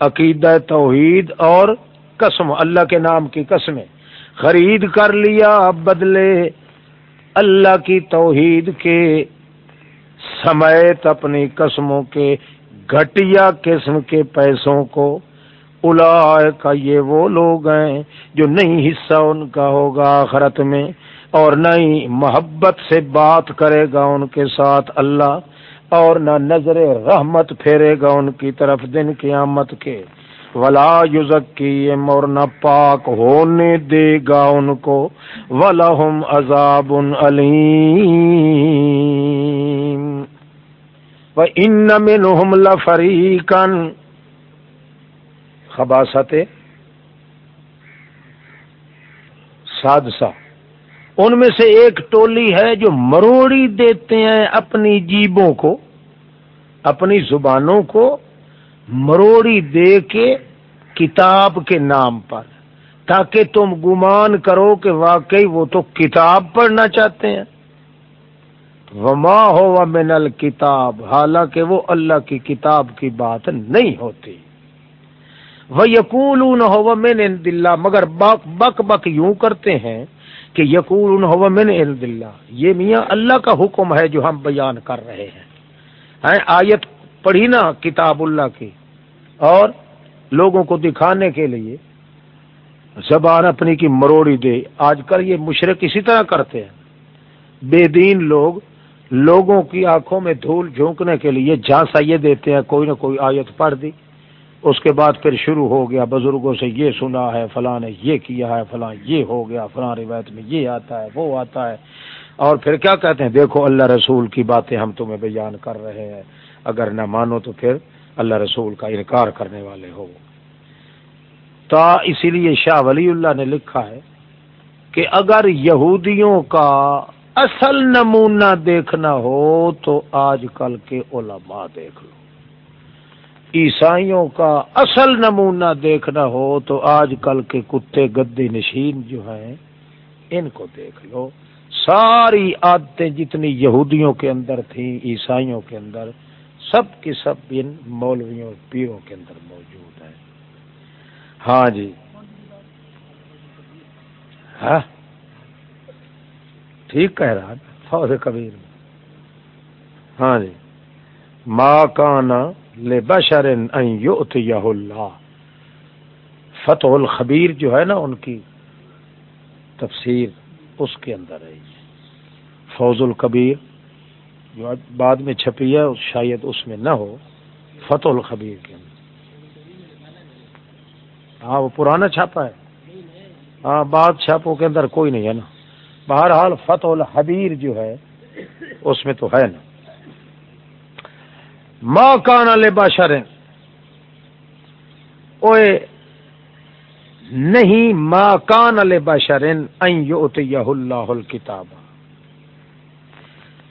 عقیدہ توحید اور قسم، اللہ کے نام کی قسمیں۔ خرید کر لیا بدلے اللہ کی توحید کے۔ سمیت اپنی قسموں کے گھٹیا قسم کے پیسوں کو۔ الا کا یہ وہ لوگ ہیں جو نہیں حصہ ان کا ہوگا آخرت میں اور نہ ہی محبت سے بات کرے گا ان کے ساتھ اللہ۔ اور نہ نظر رحمت پھیرے گا ان کی طرف دن قیامت کے۔ ولا یوزک کی اور نہ پاک ہونے دے گا ان کو۔ ولہم عذاب علیم ان منهم لفریقا خباست سادسہ۔ ان میں سے ایک ٹولی ہے جو مروڑی دیتے ہیں اپنی جیبوں کو، اپنی زبانوں کو، مروڑی دے کے کتاب کے نام پر، تاکہ تم گمان کرو کہ واقعی وہ تو کتاب پڑھنا چاہتے ہیں۔ وما ہو من الکتاب حالانکہ وہ اللہ کی کتاب کی بات نہیں ہوتی۔ وہ یقول ہو من دلہ مگر بک بک بک یوں کرتے ہیں۔ کہ یقول ہو من دلہ یہ میاں اللہ کا حکم ہے جو ہم بیان کر رہے ہیں۔ آیت پڑھی نا کتاب اللہ کی۔ اور لوگوں کو دکھانے کے لیے زبان اپنی کی مروڑی دے۔ آج کل یہ مشرق اسی طرح کرتے ہیں۔ بے دین لوگ لوگوں کی آنکھوں میں دھول جھونکنے کے لیے جھانسا یہ دیتے ہیں، کوئی نہ کوئی آیت پڑھ دی۔ اس کے بعد پھر شروع ہو گیا، بزرگوں سے یہ سنا ہے، فلاں نے یہ کیا ہے، فلاں یہ ہو گیا، فلاں روایت میں یہ آتا ہے، وہ آتا ہے۔ اور پھر کیا کہتے ہیں؟ دیکھو، اللہ رسول کی باتیں ہم تمہیں بیان کر رہے ہیں۔ اگر نہ مانو تو پھر اللہ رسول کا انکار کرنے والے ہو۔ تا اسی لیے شاہ ولی اللہ نے لکھا ہے کہ اگر یہودیوں کا اصل نمونہ دیکھنا ہو تو آج کل کے علماء دیکھ لو۔ عیسائیوں کا اصل نمونہ دیکھنا ہو تو آج کل کے کتے گدی نشین جو ہیں، ان کو دیکھ لو۔ ساری عادتیں جتنی یہودیوں کے اندر تھیں، عیسائیوں کے اندر، سب کی سب ان مولویوں، پیروں کے اندر موجود ہیں۔ ہاں جی۔ ہاں۔ ٹھیک کہہ رہا فوج کبیر۔ ہاں جی۔ ماں کا کانا لے بشر اللہ۔ فتح الخبیر جو ہے نا ان کی تفسیر اس کے اندر ہے۔ فوز القبیر جو بعد میں چھپی ہے، شاید اس میں نہ ہو، فتح الخبیر کے اندر۔ ہاں وہ پرانا چھاپا ہے۔ ہاں بعد چھاپوں کے اندر کوئی نہیں ہے نا۔ بہرحال فتح الحبیر جو ہے، اس میں تو ہے نا۔ ماں کان لے باشر اوے نہیں ماں کان لے باشرن اللہ کتاب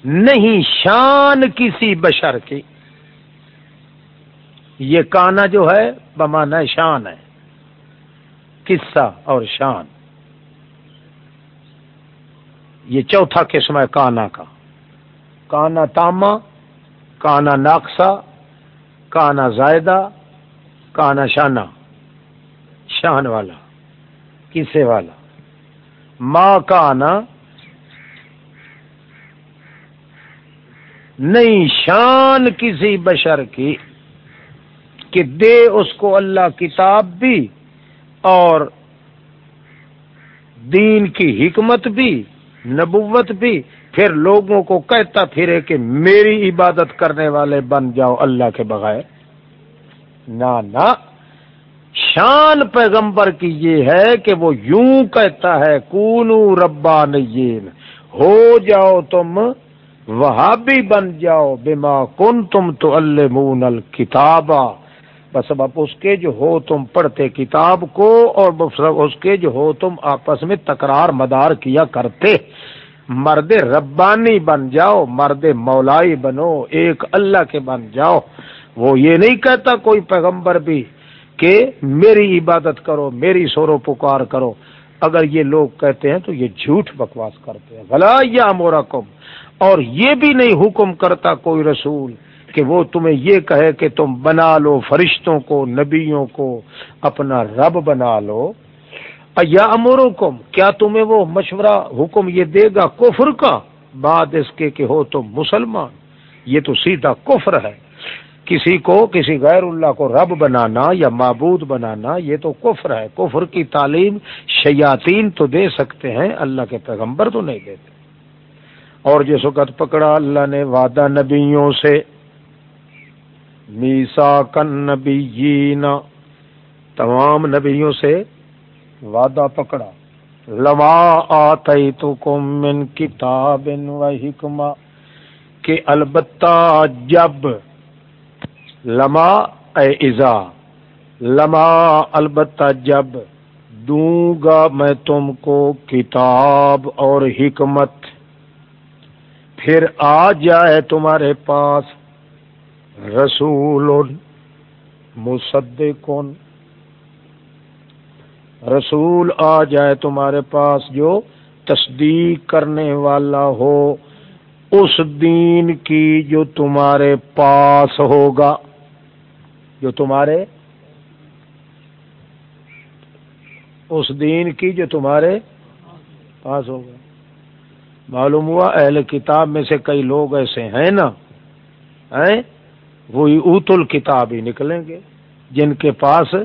نہیں، شان کسی بشر کی. یہ کانا جو ہے، بمانا شان ہے. قصہ اور شان. یہ چوتھا قسم ہے کانا کا. کانا تاما کانا ناقصہ، کانا زائدہ، کانا شانہ۔ شان والا، کسے والا۔ ماں کانا نہیں، شان کسی بشر کی کہ دے اس کو اللہ کتاب بھی اور دین کی حکمت بھی، نبوت بھی۔ پھر لوگوں کو کہتا پھرے کہ میری عبادت کرنے والے بن جاؤ اللہ کے بغیر نہ شان پیغمبر کی یہ ہے کہ وہ یوں کہتا ہے، کونو ربا نین ہو جاؤ تم وہاں بھی بن جاؤ، بما کن تم تو المون الکتابا بس اب اس کے جو ہو تم پڑھتے کتاب کو اور اس کے جو ہو تم آپس میں تکرار مدار کیا کرتے۔ مرد ربانی بن جاؤ، مرد مولائی بنو، ایک اللہ کے بن جاؤ۔ وہ یہ نہیں کہتا کوئی پیغمبر بھی کہ میری عبادت کرو، میری سورو پکار کرو۔ اگر یہ لوگ کہتے ہیں تو یہ جھوٹ بکواس کرتے ہیں۔ بھلا یا مورا اور یہ بھی نہیں حکم کرتا کوئی رسول کہ وہ تمہیں یہ کہے کہ تم بنا لو، فرشتوں کو، نبیوں کو، اپنا رب بنا لو۔ یا امور کیا تمہیں وہ مشورہ حکم یہ دے گا کفر کا؟ بعد اس کے کہ ہو تم مسلمان، یہ تو سیدھا کفر ہے۔ کسی کو، کسی غیر اللہ کو رب بنانا یا معبود بنانا، یہ تو کفر ہے۔ کفر کی تعلیم شیاطین تو دے سکتے ہیں، اللہ کے پیغمبر تو نہیں دیتے۔ اور جس وقت پکڑا اللہ نے وعدہ نبیوں سے میسا کن نبی تمام نبیوں سے وعدہ پکڑا۔ لما آتی تو کم کتاب و حکمہ، کہ البتہ جب لما، اے ازا لما البتہ جب دوں گا میں تم کو کتاب اور حکمت، پھر آ جائے تمہارے پاس رسول مصدق رسول آ جائے تمہارے پاس جو تصدیق کرنے والا ہو، اس دین کی جو تمہارے پاس ہوگا۔ جو تمہارے اس دین کی جو تمہارے پاس ہوگا۔ معلوم ہوا اہل کتاب میں سے کئی لوگ ایسے ہیں نا؟ وہی اوت الکتاب ہی نکلیں گے، جن کے پاس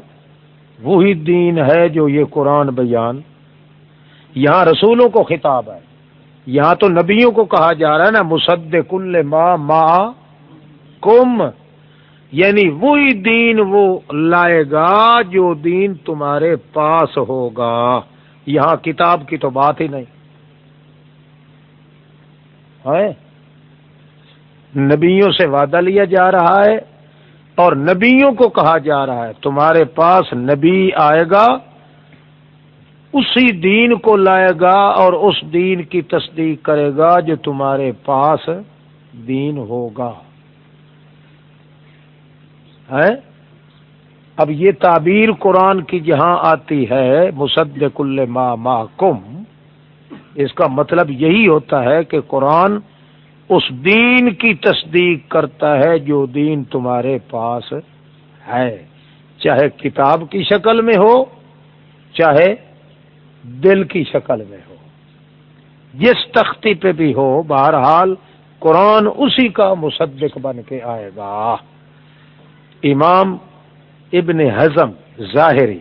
وہی دین ہے جو یہ قرآن بیان یہاں رسولوں کو خطاب ہے۔ یہاں تو نبیوں کو کہا جا رہا ہے نا مصد کل ما ما کم یعنی وہی دین وہ لائے گا جو دین تمہارے پاس ہوگا۔ یہاں کتاب کی تو بات ہی نہیں۔ ہے نبیوں سے وعدہ لیا جا رہا ہے۔ اور نبیوں کو کہا جا رہا ہے، تمہارے پاس نبی آئے گا، اسی دین کو لائے گا اور اس دین کی تصدیق کرے گا جو تمہارے پاس دین ہوگا۔ ہے اب یہ تعبیر قرآن کی جہاں آتی ہے، مصدق ما ما کم اس کا مطلب یہی ہوتا ہے کہ قرآن اس دین کی تصدیق کرتا ہے جو دین تمہارے پاس ہے۔ چاہے کتاب کی شکل میں ہو، چاہے دل کی شکل میں ہو۔ جس تختی پہ بھی ہو، بہرحال قرآن اسی کا مصدق بن کے آئے گا۔ امام ابن ہزم ظاہری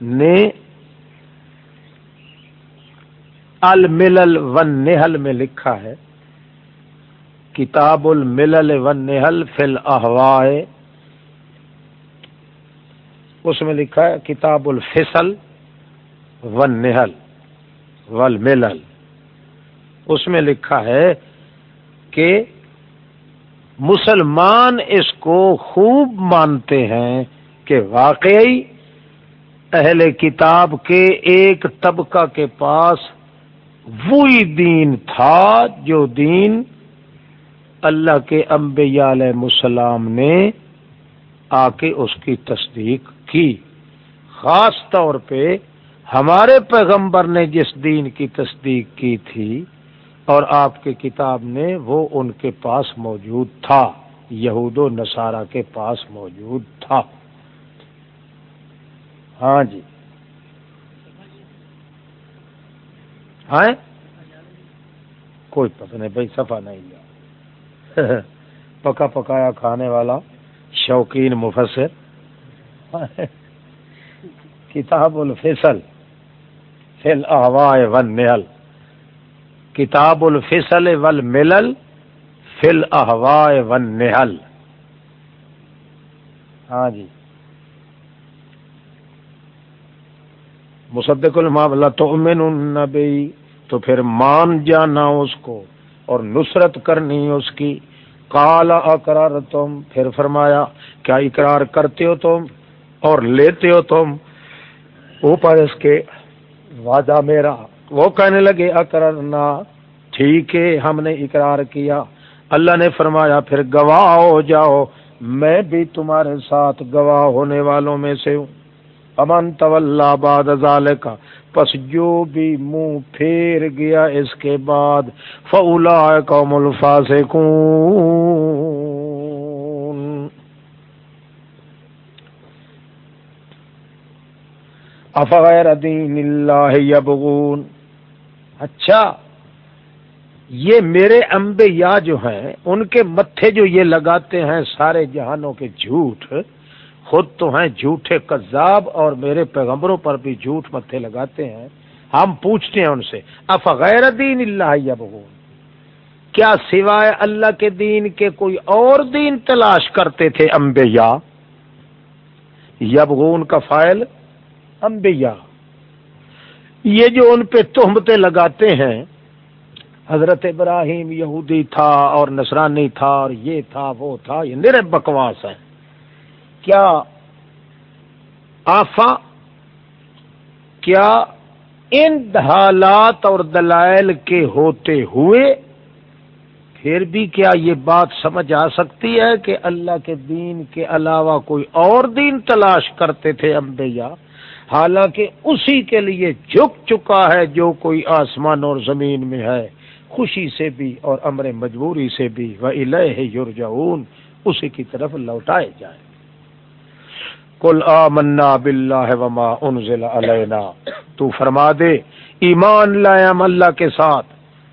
نے الملل ون نہل میں لکھا ہے، کتاب الملل ون نہل فل احوائے اس میں لکھا ہے، کتاب الفصل ون نہل ول ملل اس میں لکھا ہے کہ مسلمان اس کو خوب مانتے ہیں کہ واقعی اہل کتاب کے ایک طبقہ کے پاس وہی دین تھا جو دین اللہ کے انبیاء علیہ السلام نے آ کے اس کی تصدیق کی۔ خاص طور پہ ہمارے پیغمبر نے جس دین کی تصدیق کی تھی اور آپ کی کتاب نے وہ ان کے پاس موجود تھا۔ یہود و نصارہ کے پاس موجود تھا۔ ہاں جی۔ ہاں کوئی پتہ نہیں بھائی صفا نہیں لیا۔ پکا پکایا کھانے والا، شوقین مفسر۔ کتاب الفصل فل آوائے ون نیل کتاب الفصل ول ملل فل احوا ون نہل ہاں جی۔ مصدق المابلہ تو امن تو پھر مان جانا اس کو اور نصرت کرنی اس کی۔ کالا اقرار تم پھر فرمایا، کیا اقرار کرتے ہو تم اور لیتے ہو تم؟ اوپر اس کے وعدہ میرا۔ وہ کہنے لگے اکرنا ٹھیک ہے، ہم نے اقرار کیا۔ اللہ نے فرمایا، پھر گواہ ہو جاؤ، میں بھی تمہارے ساتھ گواہ ہونے والوں میں سے ہوں۔ امن طلّہ باد کا پس جو بھی منہ پھیر گیا اس کے بعد فولا قوم الفاسقون۔ افغیر دین اللہ یبغون۔ اچھا یہ میرے امبے یا جو ہیں، ان کے متھے جو یہ لگاتے ہیں سارے جہانوں کے جھوٹ خود تو ہیں جھوٹے کذاب اور میرے پیغمبروں پر بھی جھوٹ متھے لگاتے ہیں۔ ہم پوچھتے ہیں ان سے، افغیر دین اللہ یبغون؟ کیا سوائے اللہ کے دین کے کوئی اور دین تلاش کرتے تھے امبیا یبغون کا فائل؟ امبیا یہ جو ان پہ تہمتیں لگاتے ہیں، حضرت ابراہیم یہودی تھا اور نصرانی تھا اور یہ تھا، وہ تھا، یہ نر بکواس ہے کیا آفا کیا ان حالات اور دلائل کے ہوتے ہوئے پھر بھی کیا یہ بات سمجھ آ سکتی ہے کہ اللہ کے دین کے علاوہ کوئی اور دین تلاش کرتے تھے امبیا حالانکہ اسی کے لیے جھک چکا ہے جو کوئی آسمان اور زمین میں ہے۔ خوشی سے بھی اور امر مجبوری سے بھی۔ وہ الہ یورجعون اسی کی طرف لوٹائے جائیں۔ کل آمنا باللہ وما انزل علینا۔ تو فرما دے، ایمان لائم اللہ کے ساتھ،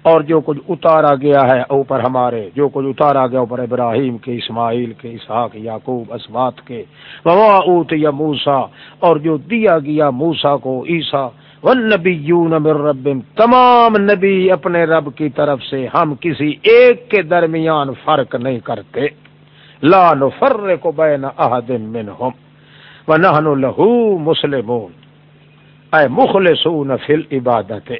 اور جو کچھ اتارا گیا ہے اوپر ہمارے، جو کچھ اتارا گیا اوپر ابراہیم کے، اسماعیل کے، اسحاق، یعقوب اسبات کے، وما اوت یا موسا اور جو دیا گیا موسا کو عیسا والنبیون من رب تمام نبی اپنے رب کی طرف سے ہم کسی ایک کے درمیان فرق نہیں کرتے۔ لا نفرق بین احد منہم۔ ونحن له مسلمون۔ اے مخلصون فی العبادت۔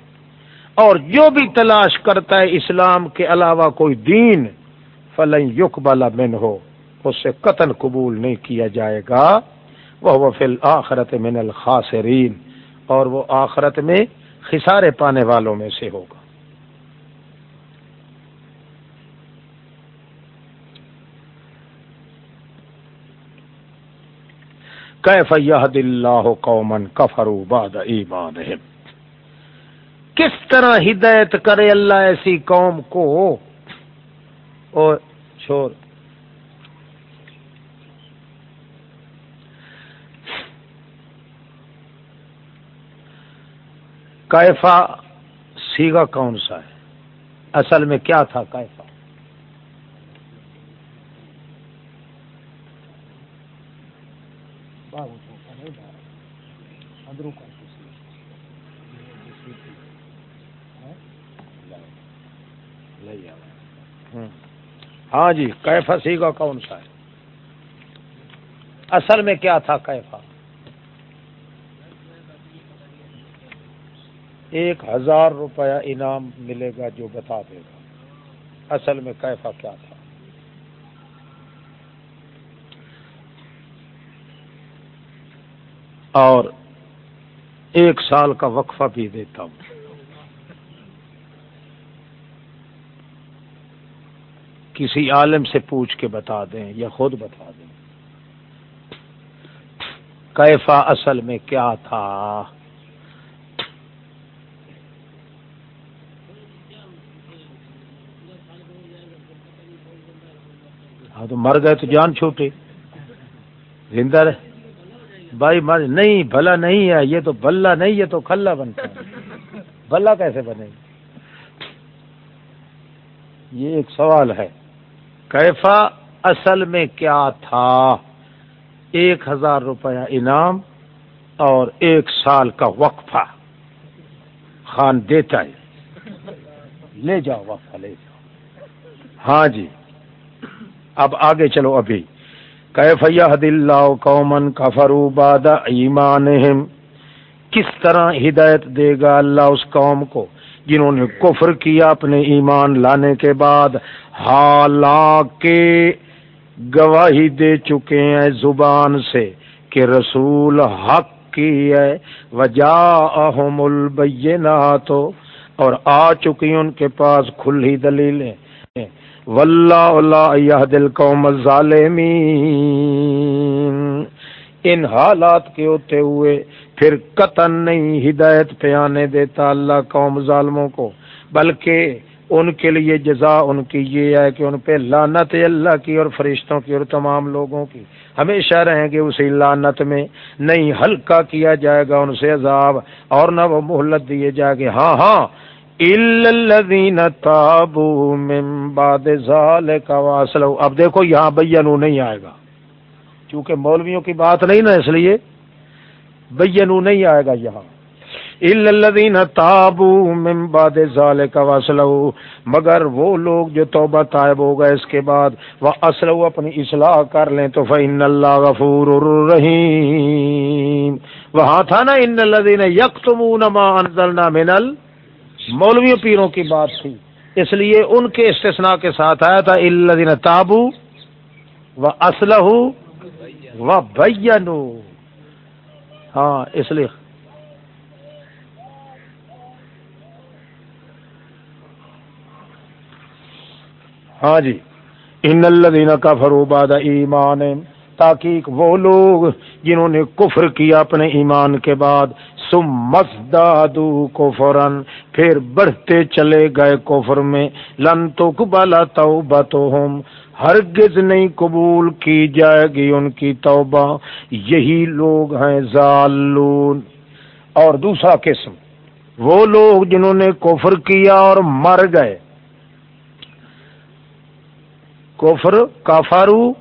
اور جو بھی تلاش کرتا ہے اسلام کے علاوہ کوئی دین، فلن یقبل من ہو اس سے قتل قبول نہیں کیا جائے گا۔ وہ فل آخرت من الخاسرین۔ اور وہ آخرت میں خسارے پانے والوں میں سے ہوگا۔ کیف یہد اللہ قومن کفروا بعد ایمانہم کس طرح ہدایت کرے اللہ ایسی قوم کو؟ اور چھوڑ۔ کیفا سیگا کون سا ہے؟ اصل میں کیا تھا کیفا؟ اندرو کا ہاں جی کیفا سیگا کون سا ہے اصل میں کیا تھا کیفا ایک ہزار روپیہ انعام ملے گا جو بتا دے گا اصل میں کیفا کیا تھا اور ایک سال کا وقفہ بھی دیتا ہوں۔ کسی عالم سے پوچھ کے بتا دیں یا خود بتا دیں۔ کیفا اصل میں کیا تھا؟ ہاں تو مر گئے تو جان چھوٹے۔ زندہ رہے بھائی مر نہیں، بھلا نہیں ہے، یہ تو بلہ نہیں، یہ تو کھلا بنتا ہے۔ بھلا کیسے بنے؟ یہ ایک سوال ہے۔ کیفا اصل میں کیا تھا؟ ایک ہزار روپیہ انعام اور ایک سال کا وقفہ۔ خان دیتا ہے۔ لے جاؤ، وقفہ لے جاؤ۔ ہاں جی۔ اب آگے چلو ابھی۔ کیف حد اللہ قومن کا فروباد ایمان کس طرح ہدایت دے گا اللہ اس قوم کو جنہوں نے کفر کیا اپنے ایمان لانے کے بعد؟ حالانکہ گواہی دے چکے ہیں زبان سے کہ رسول حق کی ہے وجا احم البینات، اور آ چکی ان کے پاس کھلی دلیلیں۔ واللہ اللہ دل قوم ظالمین ان حالات کے ہوتے ہوئے پھر قطن نہیں ہدایت پہ آنے دیتا اللہ قوم ظالموں کو، بلکہ ان کے لیے جزا ان کی یہ ہے کہ ان پہ لانت اللہ کی اور فرشتوں کی اور تمام لوگوں کی۔ ہمیشہ رہیں گے اسی لانت میں، نہیں ہلکا کیا جائے گا ان سے عذاب اور نہ وہ مہلت دیے جائے گے ہاں ہاں الذین تابوا من بعد واسلو اب دیکھو یہاں بینو نہیں آئے گا۔ کیونکہ مولویوں کی بات نہیں نا اس لیے بینو نہیں آئے گا یہاں۔ الذین تابوا من بعد ذلك واسلو مگر وہ لوگ جو توبہ طائب ہو گئے اس کے بعد وہ اسلو اپنی اصلاح کر لیں تو فإن اللہ غفور الرحیم وہاں تھا نا ان الذین یکتمون ما انزلنا من ال مولوی پیروں کی بات تھی۔ اس لیے ان کے استثناء کے ساتھ آیا تھا الدین تابو و اسلح و بینو۔ ہاں اس لیے۔ ہاں جی۔ ان الدین کا فروباد ایمان، تاکہ وہ لوگ جنہوں نے کفر کیا اپنے ایمان کے بعد تم مزدادو کوفرن پھر بڑھتے چلے گئے کوفر میں۔ لن تو کبالا تو ہرگز نہیں قبول کی جائے گی ان کی توبہ۔ یہی لوگ ہیں ضالون۔ اور دوسرا قسم، وہ لوگ جنہوں نے کوفر کیا اور مر گئے۔ کوفر کافارو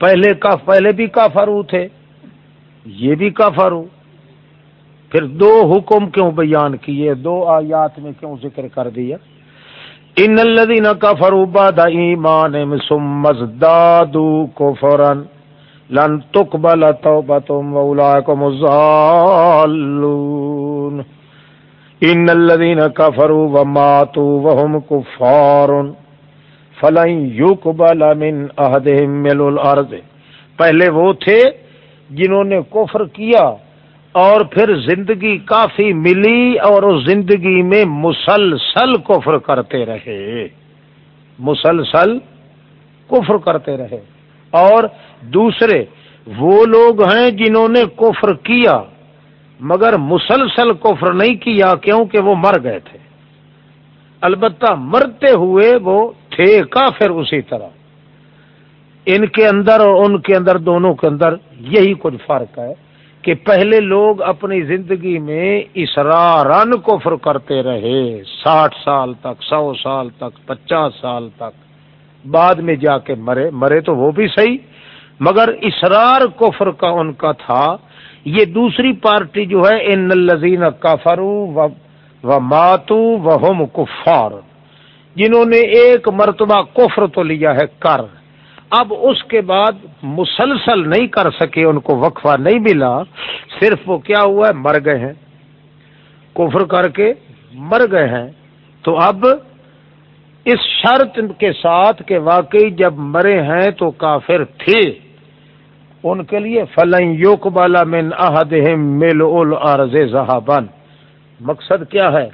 پہلے کا پہلے بھی کافارو تھے، یہ بھی کافارو پھر دو حکم کیوں بیان کیے؟ دو آیات میں کیوں ذکر کر دیا؟ ان الذين كفروا بعد ايمانهم ثم ازدادوا كفرا لن تقبل توبتهم واولئك هم الضالون. ان الذين كفروا وماتوا وهم كفار فلن يقبل من احدهم ملء الارض. پہلے وہ تھے جنہوں نے کفر کیا اور پھر زندگی کافی ملی اور اس زندگی میں مسلسل کفر کرتے رہے۔ مسلسل کفر کرتے رہے۔ اور دوسرے، وہ لوگ ہیں جنہوں نے کفر کیا، مگر مسلسل کفر نہیں کیا کیونکہ وہ مر گئے تھے۔ البتہ مرتے ہوئے وہ تھے کافر اسی طرح۔ ان کے اندر اور ان کے اندر، دونوں کے اندر یہی کچھ فرق ہے۔ کہ پہلے لوگ اپنی زندگی میں اسرارن کفر کرتے رہے، ساٹھ سال تک، سو سال تک، پچاس سال تک، بعد میں جا کے مرے مرے تو وہ بھی صحیح، مگر اسرار کفر کا ان کا تھا۔ یہ دوسری پارٹی جو ہے، ان الزین کافرو و ماتو و ہوم کفار، جنہوں نے ایک مرتبہ کفر تو لیا ہے، کر۔ اب اس کے بعد مسلسل نہیں کر سکے، ان کو وقفہ نہیں ملا، صرف وہ کیا ہوا ہے، مر گئے ہیں۔ کفر کر کے مر گئے ہیں۔ تو اب اس شرط کے ساتھ کہ واقعی جب مرے ہیں تو کافر تھے۔ ان کے لیے فلن یوک بالا من مل ارض زہابن مقصد کیا ہے؟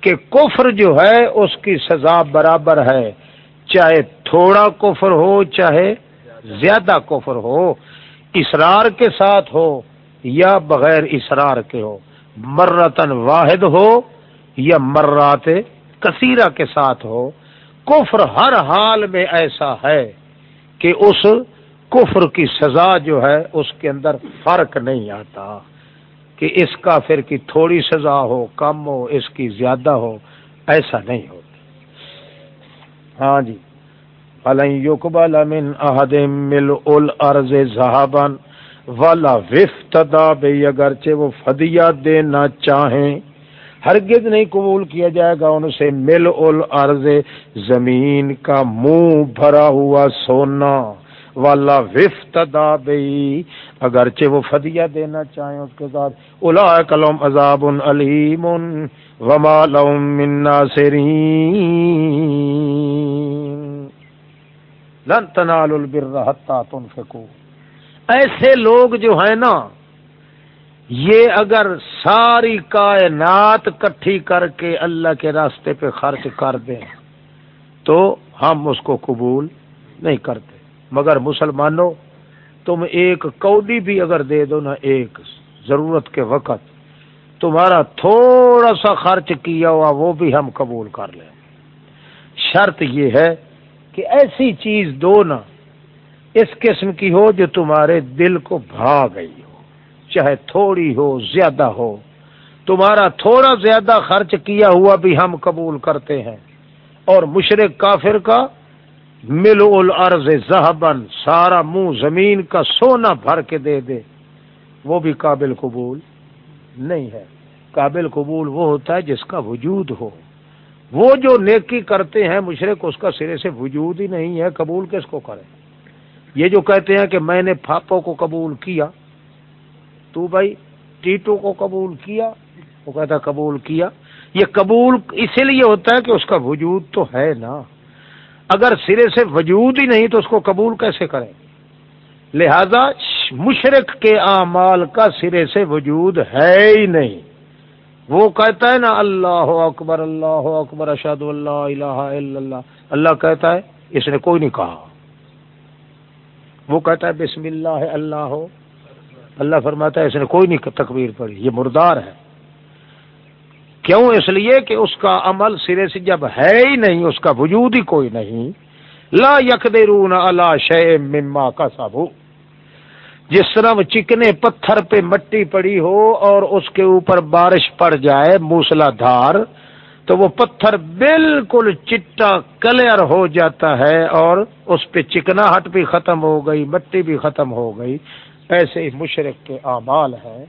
کہ کفر جو ہے، اس کی سزا برابر ہے۔ چاہے تھوڑا کفر ہو، چاہے زیادہ کفر ہو، اسرار کے ساتھ ہو یا بغیر اسرار کے ہو مرتن واحد ہو یا مرات کثیرہ کے ساتھ ہو، کفر ہر حال میں ایسا ہے کہ اس کفر کی سزا جو ہے اس کے اندر فرق نہیں آتا کہ اس کافر کی تھوڑی سزا ہو، کم ہو، اس کی زیادہ ہو، ایسا نہیں ہو۔ ہاں جی۔ فلن یقبل من احد مل الارض ذهبا۔ ولا وفتدا بے اگرچہ وہ فدیہ دینا چاہیں۔ ہرگز نہیں قبول کیا جائے گا ان سے۔ مل الارض زمین کا منہ بھرا ہوا سونا۔ والا وفتدا بے اگرچہ وہ فدیہ دینا چاہیں اس کے ساتھ۔ الا کلم عذاب علیم۔ وما لهم من ناصرین لن تنالوا البر حتى تنفقوا۔ ایسے لوگ جو ہیں نا، یہ اگر ساری کائنات کٹھی کر کے اللہ کے راستے پہ خرچ کر دیں، تو ہم اس کو قبول نہیں کرتے۔ مگر مسلمانوں، تم ایک کوڈی بھی اگر دے دو نا، ایک ضرورت کے وقت تمہارا تھوڑا سا خرچ کیا ہوا، وہ بھی ہم قبول کر لیں۔ شرط یہ ہے کہ ایسی چیز دو نا، اس قسم کی ہو جو تمہارے دل کو بھا گئی ہو۔ چاہے تھوڑی ہو، زیادہ ہو۔ تمہارا تھوڑا زیادہ خرچ کیا ہوا بھی ہم قبول کرتے ہیں۔ اور مشرق کافر کا مل الارض زہبن سارا منہ زمین کا سونا بھر کے دے دے۔ وہ بھی قابل قبول نہیں ہے۔ قابل قبول وہ ہوتا ہے جس کا وجود ہو۔ وہ جو نیکی کرتے ہیں مشرق، اس کا سرے سے وجود ہی نہیں ہے، قبول کس کو کرے؟ یہ جو کہتے ہیں کہ میں نے پھاپوں کو قبول کیا، تو بھائی ٹیٹو کو قبول کیا، وہ کہتا قبول کیا، یہ قبول اسی لیے ہوتا ہے کہ اس کا وجود تو ہے نا۔ اگر سرے سے وجود ہی نہیں تو اس کو قبول کیسے کریں؟ لہذا مشرق کے اعمال کا سرے سے وجود ہے ہی نہیں۔ وہ کہتا ہے نا اللہ اکبر اللہ اکبر اشد اللہ الہ الا اللہ۔ اللہ کہتا ہے، اس نے کوئی نہیں کہا۔ وہ کہتا ہے، بسم اللہ اللہ۔ ہو اللہ فرماتا ہے، اس نے کوئی نہیں، تکبیر پڑی یہ مردار ہے۔ کیوں؟ اس لیے کہ اس کا عمل سرے سے جب ہے ہی نہیں، اس کا وجود ہی کوئی نہیں۔ لا یک اللہ شے مما کا سابو جس طرح وہ چکنے پتھر پہ مٹی پڑی ہو اور اس کے اوپر بارش پڑ جائے، موسلا دھار، تو وہ پتھر بالکل چٹا کلیئر ہو جاتا ہے اور اس پہ چکنا ہٹ بھی ختم ہو گئی، مٹی بھی ختم ہو گئی۔ ایسے ہی مشرق کے اعمال ہے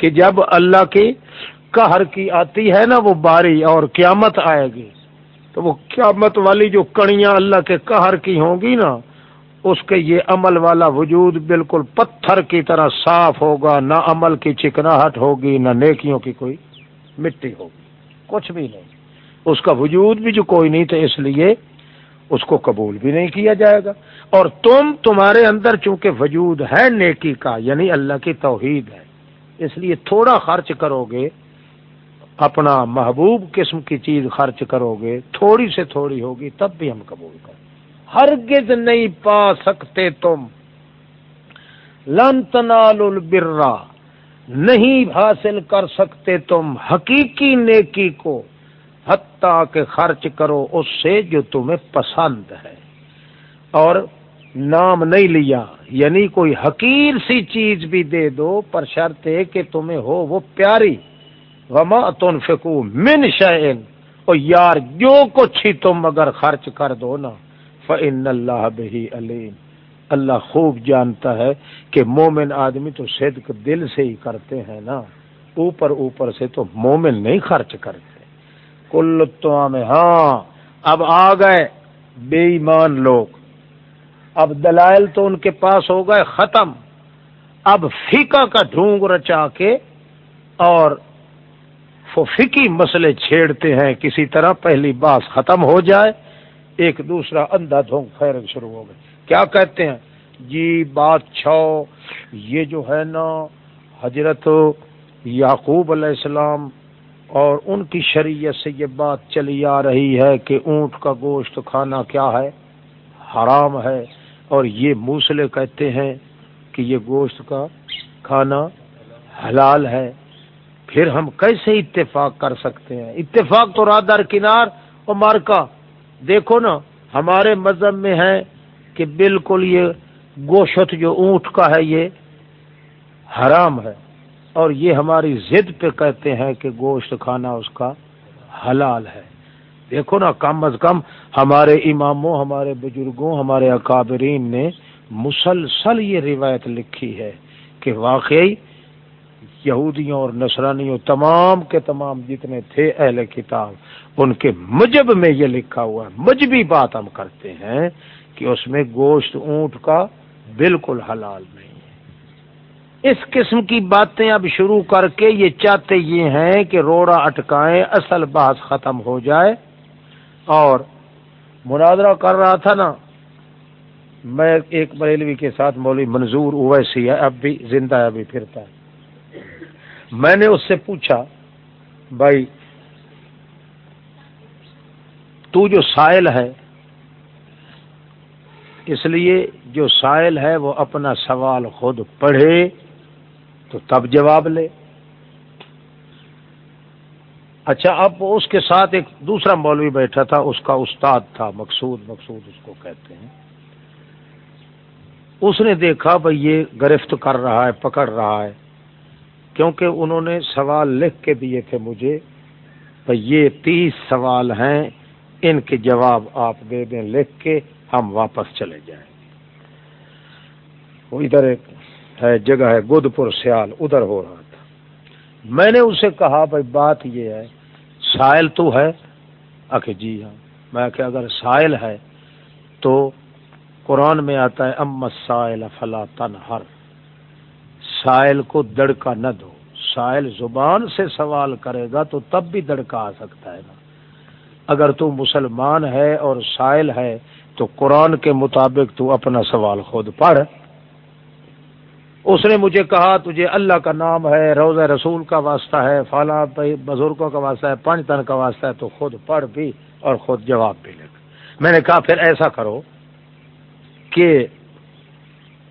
کہ جب اللہ کی قہر کی آتی ہے نا، وہ باری اور قیامت آئے گی۔ تو وہ قیامت والی جو کڑیاں اللہ کے قہر کی ہوں گی نا اس کے یہ عمل والا وجود بالکل پتھر کی طرح صاف ہوگا، نہ عمل کی چکناہٹ ہوگی، نہ نیکیوں کی کوئی مٹی ہوگی، کچھ بھی نہیں۔ اس کا وجود بھی جو کوئی نہیں تو اس لیے اس کو قبول بھی نہیں کیا جائے گا۔ اور تم تمہارے اندر چونکہ وجود ہے نیکی کا یعنی اللہ کی توحید ہے، اس لیے تھوڑا خرچ کرو گے، اپنا محبوب قسم کی چیز خرچ کرو گے، تھوڑی سے تھوڑی ہوگی، تب بھی ہم قبول کریں۔ ہرگز نہیں پا سکتے تم۔ لن تنال البرا نہیں حاصل کر سکتے تم حقیقی نیکی کو، حتیٰ کہ خرچ کرو اس سے جو تمہیں پسند ہے۔ اور نام نہیں لیا یعنی کوئی حقیر سی چیز بھی دے دو، پر شرط ہے کہ تمہیں ہو وہ پیاری۔ وما تنفقو من شعین اور یار جو کچھ ہی تم اگر خرچ کر دو نا۔ فن اللہ بہی علیم اللہ خوب جانتا ہے کہ مومن آدمی تو صدق دل سے ہی کرتے ہیں نا۔ اوپر اوپر سے تو مومن نہیں خرچ کرتے۔ کل تو ہاں اب آ گئے بے ایمان لوگ۔ اب دلائل تو ان کے پاس ہو گئے، ختم۔ اب فیکا کا ڈھونگ رچا کے اور فکی مسئلے چھیڑتے ہیں۔ کسی طرح پہلی بات ختم ہو جائے۔ ایک دوسرا اندھا دھونگ پھیر شروع ہو گئے۔ کیا کہتے ہیں؟ جی بات چھو۔ یہ جو ہے نا، حضرت یعقوب علیہ السلام اور ان کی شریعت سے یہ بات چلی آ رہی ہے کہ اونٹ کا گوشت کھانا کیا ہے؟ حرام ہے۔ اور یہ موسلے کہتے ہیں کہ یہ گوشت کا کھانا حلال ہے۔ پھر ہم کیسے اتفاق کر سکتے ہیں؟ اتفاق تو رادر کنار اور مارکا دیکھو نا، ہمارے مذہب میں ہے کہ بالکل یہ گوشت جو اونٹ کا ہے، یہ حرام ہے۔ اور یہ ہماری ضد پہ کہتے ہیں کہ گوشت کھانا اس کا حلال ہے۔ دیکھو نا، کم از کم ہمارے اماموں، ہمارے بزرگوں، ہمارے اکابرین نے مسلسل یہ روایت لکھی ہے کہ واقعی یہودیوں اور نصرانیوں، تمام کے تمام جتنے تھے اہل کتاب، ان کے مجب میں یہ لکھا ہوا ہے، مجبی بات ہم کرتے ہیں کہ اس میں گوشت اونٹ کا بالکل حلال نہیں ہے۔ اس قسم کی باتیں اب شروع کر کے یہ چاہتے یہ ہیں کہ روڑا اٹکائیں، اصل بات ختم ہو جائے۔ اور مناظرہ کر رہا تھا نا، میں ایک بریلوی کے ساتھ مولوی منظور اویسی ہے، اب بھی زندہ ہے، ابھی پھرتا ہے۔ میں نے اس سے پوچھا، بھائی، تو جو سائل ہے، اس لیے جو سائل ہے، وہ اپنا سوال خود پڑھے تو تب جواب لے۔ اچھا اب اس کے ساتھ ایک دوسرا مولوی بیٹھا تھا، اس کا استاد تھا، مقصود مقصود اس کو کہتے ہیں۔ اس نے دیکھا، بھائی، یہ گرفت کر رہا ہے، پکڑ رہا ہے۔ کیونکہ انہوں نے سوال لکھ کے دیے تھے مجھے یہ تیس سوال ہیں، ان کے جواب آپ دے دیں لکھ کے، ہم واپس چلے جائیں وہ ادھر ایک ہے، جگہ ہے گود پور سیال، ادھر ہو رہا تھا۔ میں نے اسے کہا بھائی بات یہ ہے، سائل تو ہے؟ آخر جی ہاں۔ میں کہ اگر سائل ہے تو قرآن میں آتا ہے ام سائل فلا تن ہر سائل کو دڑکا نہ دو۔ سائل زبان سے سوال کرے گا تو تب بھی دڑکا آ سکتا ہے نا۔ اگر تو مسلمان ہے اور سائل ہے تو قرآن کے مطابق تو اپنا سوال خود پڑھ۔ اس نے مجھے کہا، تجھے اللہ کا نام ہے روز رسول کا واسطہ ہے فالا بزرگوں کا واسطہ ہے پنج تن کا واسطہ ہے، تو خود پڑھ بھی اور خود جواب بھی لکھ۔ میں نے کہا، پھر ایسا کرو کہ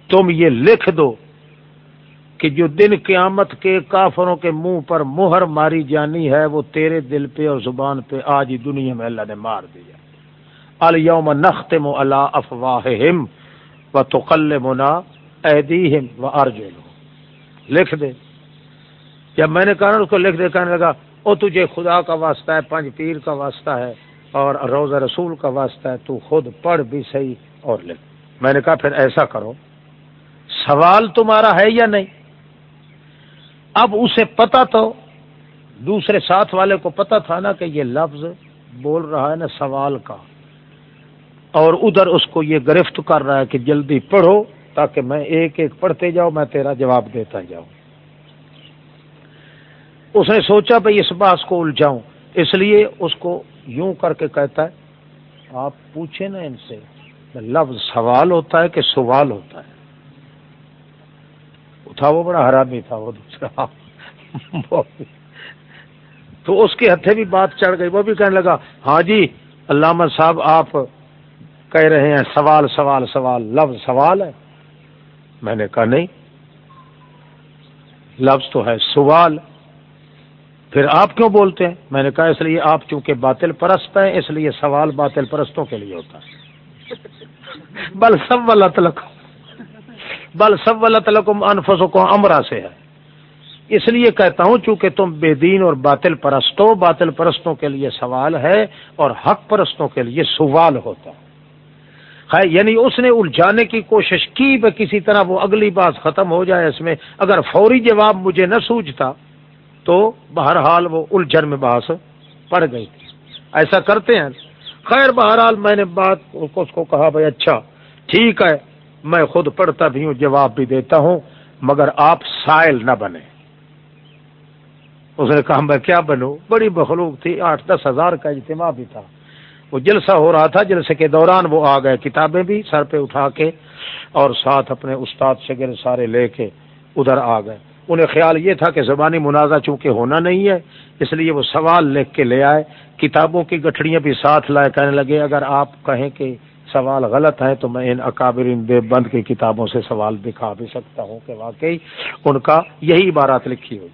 تم یہ لکھ دو کہ جو دن قیامت کے کافروں کے منہ پر مہر ماری جانی ہے، وہ تیرے دل پہ اور زبان پہ آج ہی دنیا میں اللہ نے مار دیا الوم نختم اللہ افواہ و تقل منا ایدیہم و لکھ دے۔ جب میں نے کہا اس کو لکھ دے، کہنے لگا، او تجھے خدا کا واسطہ ہے، پنج پیر کا واسطہ ہے اور روزہ رسول کا واسطہ ہے، تو خود پڑھ بھی صحیح اور لکھ۔ میں نے کہا، پھر ایسا کرو۔ سوال تمہارا ہے یا نہیں؟ اب اسے پتا تو، دوسرے ساتھ والے کو پتا تھا نا کہ یہ لفظ بول رہا ہے نا سوال کا۔ اور ادھر اس کو یہ گرفت کر رہا ہے کہ جلدی پڑھو تاکہ میں ایک ایک پڑھتے جاؤں، میں تیرا جواب دیتا جاؤں۔ اس نے سوچا بھائی اس بات کو الجھاؤں۔ اس لیے اس کو یوں کر کے کہتا ہے، آپ پوچھیں نا ان سے، لفظ سوال ہوتا ہے کہ سوال ہوتا ہے؟ تھا وہ بڑا حرامی تھا وہ دوسرا۔ تو اس کے ہتھے بھی بات چڑھ گئی، وہ بھی کہنے لگا ہاں جی علامہ صاحب، آپ کہہ رہے ہیں، سوال سوال سوال، لفظ سوال ہے۔ میں نے کہا، نہیں۔ لفظ تو ہے سوال۔ پھر آپ کیوں بولتے ہیں؟ میں نے کہا، اس لیے آپ چونکہ باطل پرست ہیں، اس لیے سوال باطل پرستوں کے لیے ہوتا ہے۔ بل سب والا تلک بل سب اللہ تعالیٰ انفسوں کو امرا سے ہے۔ اس لیے کہتا ہوں، چونکہ تم بے دین اور باطل پرستوں باطل پرستوں کے لیے سوال ہے اور حق پرستوں کے لیے سوال ہوتا ہے۔ یعنی اس نے الجھانے کی کوشش کی بہ کسی طرح وہ اگلی بات ختم ہو جائے اس میں۔ اگر فوری جواب مجھے نہ سوچتا تو بہرحال وہ الجھن میں بحث پڑ گئی۔ تھی ایسا کرتے ہیں۔ خیر، بہرحال میں نے بات اس کو کہا، بھائی اچھا ٹھیک ہے۔ میں خود پڑھتا بھی ہوں، جواب بھی دیتا ہوں، مگر آپ سائل نہ بنے۔ اس نے کہا، میں کیا بنوں؟ بڑی مخلوق تھی، آٹھ دس ہزار کا اجتماع بھی تھا۔ وہ جلسہ ہو رہا تھا، جلسے کے دوران وہ آ گئے کتابیں بھی سر پہ اٹھا کے اور ساتھ اپنے استاد شگر سارے لے کے ادھر آ گئے۔ انہیں خیال یہ تھا کہ زبانی منازع چونکہ ہونا نہیں ہے، اس لیے وہ سوال لکھ کے لے آئے۔ کتابوں کی گٹھڑیاں بھی ساتھ لائے کہنے لگے، اگر آپ کہیں کہ سوال غلط ہے تو میں ان اکابرین دیو بند کی کتابوں سے سوال دکھا بھی سکتا ہوں کہ واقعی ان کا یہی عبارات لکھی ہوئی۔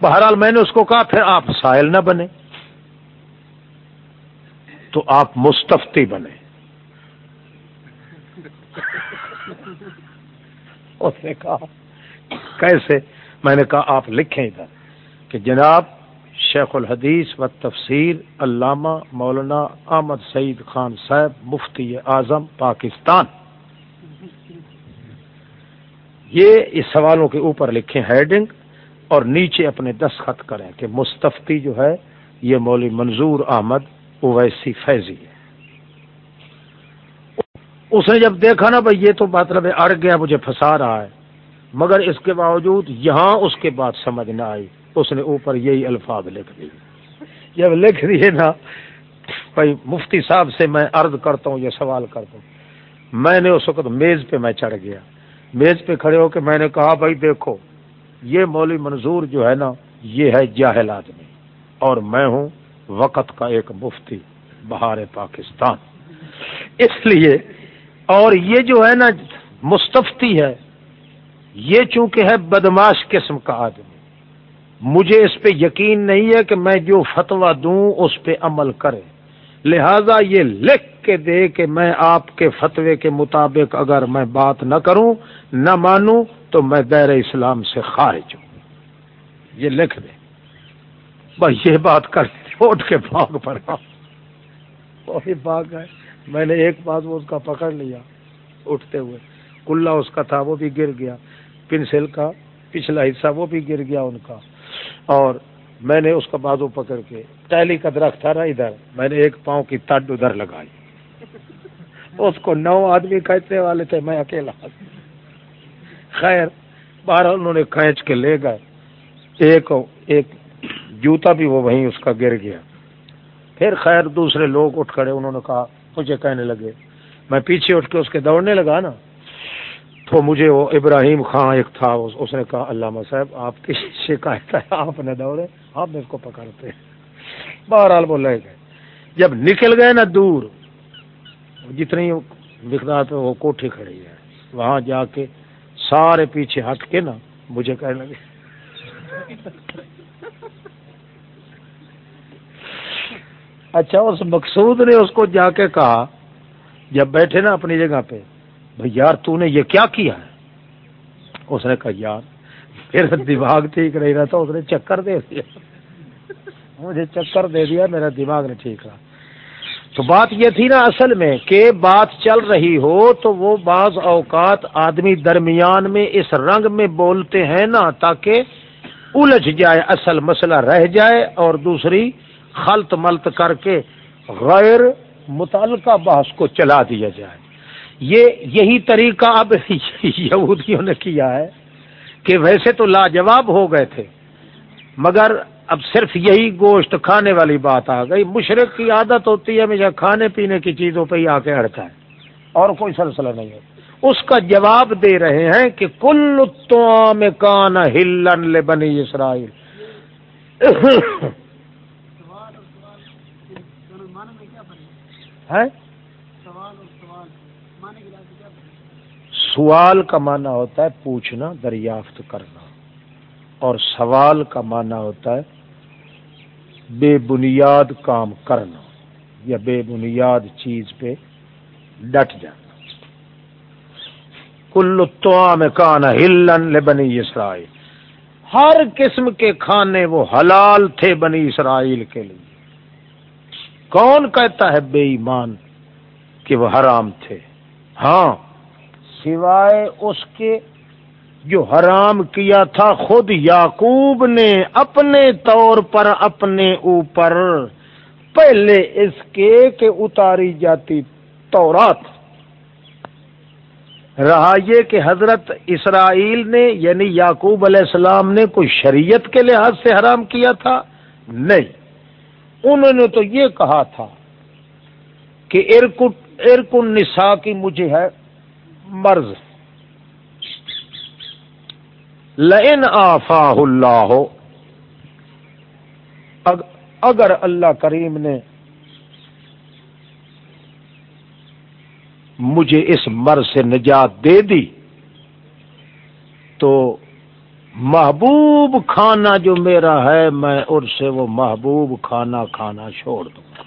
بہرحال میں نے اس کو کہا، پھر آپ سائل نہ بنے تو آپ مستفتی بنے اس نے کہا، کیسے؟ میں نے کہا، آپ لکھیں ادھر کہ جناب شیخ الحدیث و تفسیر علامہ مولانا احمد سعید خان صاحب، مفتی اعظم پاکستان۔ یہ اس سوالوں کے اوپر لکھیں ہیڈنگ اور نیچے اپنے دستخط کریں کہ مستفتی جو ہے، یہ مولوی منظور احمد اویسی فیضی ہے۔ اس نے جب دیکھا نا بھائی، یہ تو مطلب اڑ گیا، مجھے پھنسا رہا ہے، مگر اس کے باوجود یہاں اس کے بات سمجھ نہ آئی۔ اس نے اوپر یہی الفاظ لکھ دیے۔ جب لکھ دیے نا، بھائی مفتی صاحب سے میں عرض کرتا ہوں یہ سوال کرتا ہوں۔ میں نے اس وقت میز پہ میں چڑھ گیا۔ میز پہ کھڑے ہو کے میں نے کہا، بھائی دیکھو، یہ مولوی منظور جو ہے نا، یہ ہے جاہل آدمی اور میں ہوں وقت کا ایک مفتی بہار پاکستان۔ اس لیے، اور یہ جو ہے نا، مستفتی ہے، یہ چونکہ ہے بدماش قسم کا آدمی۔ مجھے اس پہ یقین نہیں ہے کہ میں جو فتوا دوں اس پہ عمل کرے۔ لہذا یہ لکھ کے دے کہ میں آپ کے فتوے کے مطابق اگر میں بات نہ کروں، نہ مانوں، تو میں دیر اسلام سے خارج ہوں۔ یہ لکھ دے۔ بس یہ بات کر اٹھ کے بھاگ پڑا وہی بھاگ گئے میں نے ایک بات وہ اس کا پکڑ لیا اٹھتے ہوئے۔ کلا اس کا تھا، وہ بھی گر گیا۔ پنسل کا پچھلا حصہ وہ بھی گر گیا ان کا۔ اور میں نے اس کا بازو پکڑ کے ٹیلی کا درخت تھا نا ادھر، میں نے ایک پاؤں کی تڈ ادھر لگائی۔ اس کو نو آدمی کھینچنے والے تھے، میں اکیلا۔ خیر، بارہ انہوں نے کھینچ کے لے گئے۔ ایک ایک جوتا بھی وہ وہیں اس کا گر گیا۔ پھر خیر، دوسرے لوگ اٹھ کھڑے، انہوں نے کہا، مجھے کہنے لگے، میں پیچھے اٹھ کے اس کے دوڑنے لگا نا۔ تو مجھے وہ ابراہیم خان ایک تھا، اس نے کہا، علامہ صاحب، آپ کی شکایت ہے، آپ نے دوڑے، آپ میرے کو پکڑتے بہرحال وہ لے گئے۔ جب نکل گئے نا دور، جتنی مقدار پہ وہ کوٹھی کھڑی ہے، وہاں جا کے سارے پیچھے ہٹ کے نا مجھے کہنے لگے۔ اچھا اس مقصود نے اس کو جا کے کہا، جب بیٹھے نا اپنی جگہ پہ بھائی یار تو نے یہ کیا کیا ہے؟ اس نے کہا، یار، میرا دماغ ٹھیک نہیں رہا اس نے چکر دے دیا۔ مجھے چکر دے دیا، میرا دماغ نے ٹھیک رہا۔ تو بات یہ تھی نا اصل میں کہ بات چل رہی ہو تو وہ بعض اوقات آدمی درمیان میں اس رنگ میں بولتے ہیں نا تاکہ الجھ جائے، اصل مسئلہ رہ جائے اور دوسری خلط ملت کر کے غیر متعلقہ بحث کو چلا دیا جائے۔ یہ یہی طریقہ اب یہودیوں نے کیا ہے کہ ویسے تو لاجواب ہو گئے تھے، مگر اب صرف یہی گوشت کھانے والی بات آ گئی۔ مشرق کی عادت ہوتی ہے ہمیشہ کھانے پینے کی چیزوں پہ ہی آ کے اڑتا ہے، اور کوئی سلسلہ نہیں ہے۔ اس کا جواب دے رہے ہیں کہ کل تو کان ہلن بنی اسرائیل۔ ہے سوال کا معنی ہوتا ہے پوچھنا، دریافت کرنا۔ اور سوال کا معنی ہوتا ہے بے بنیاد کام کرنا یا بے بنیاد چیز پہ ڈٹ جانا۔ کل تو کان ہلن بنی اسرائیل۔ ہر قسم کے کھانے وہ حلال تھے بنی اسرائیل کے لیے۔ کون کہتا ہے بے ایمان کہ وہ حرام تھے؟ ہاں سوائے اس کے جو حرام کیا تھا خود یعقوب نے اپنے طور پر اپنے اوپر، پہلے اس کے کہ اتاری جاتی تورات۔ رہا یہ کہ حضرت اسرائیل نے یعنی یعقوب علیہ السلام نے کوئی شریعت کے لحاظ سے حرام کیا تھا؟ نہیں۔ انہوں نے تو یہ کہا تھا کہ ارک النساء کی مجھے ہے مرض. لین آفا اللہ ہو اگر اللہ کریم نے مجھے اس مرض سے نجات دے دی، تو محبوب کھانا جو میرا ہے، میں ان سے وہ محبوب کھانا کھانا چھوڑ دوں گا۔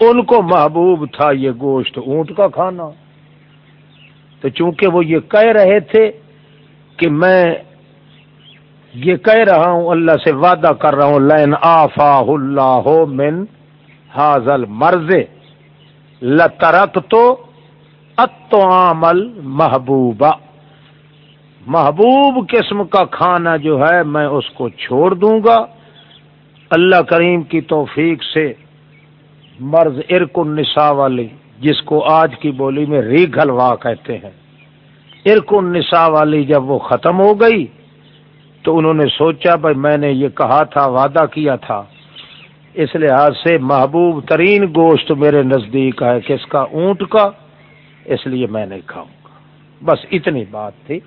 ان کو محبوب تھا یہ گوشت، اونٹ کا کھانا۔ تو چونکہ وہ یہ کہہ رہے تھے کہ میں یہ کہہ رہا ہوں، اللہ سے وعدہ کر رہا ہوں لین آفا اللہ ہو من حاضل مرض لترک تو اتوامل محبوبہ محبوب قسم کا کھانا جو ہے میں اس کو چھوڑ دوں گا۔ اللہ کریم کی توفیق سے مرض ارک النساء والی جس کو آج کی بولی میں ری گھلوا کہتے ہیں۔ ارک النساء والی جب وہ ختم ہو گئی تو انہوں نے سوچا، بھائی میں نے یہ کہا تھا، وعدہ کیا تھا۔ اس لحاظ سے محبوب ترین گوشت میرے نزدیک ہے، کس کا؟ اونٹ کا۔ اس لیے میں نہیں کھاؤں گا۔ بس اتنی بات تھی۔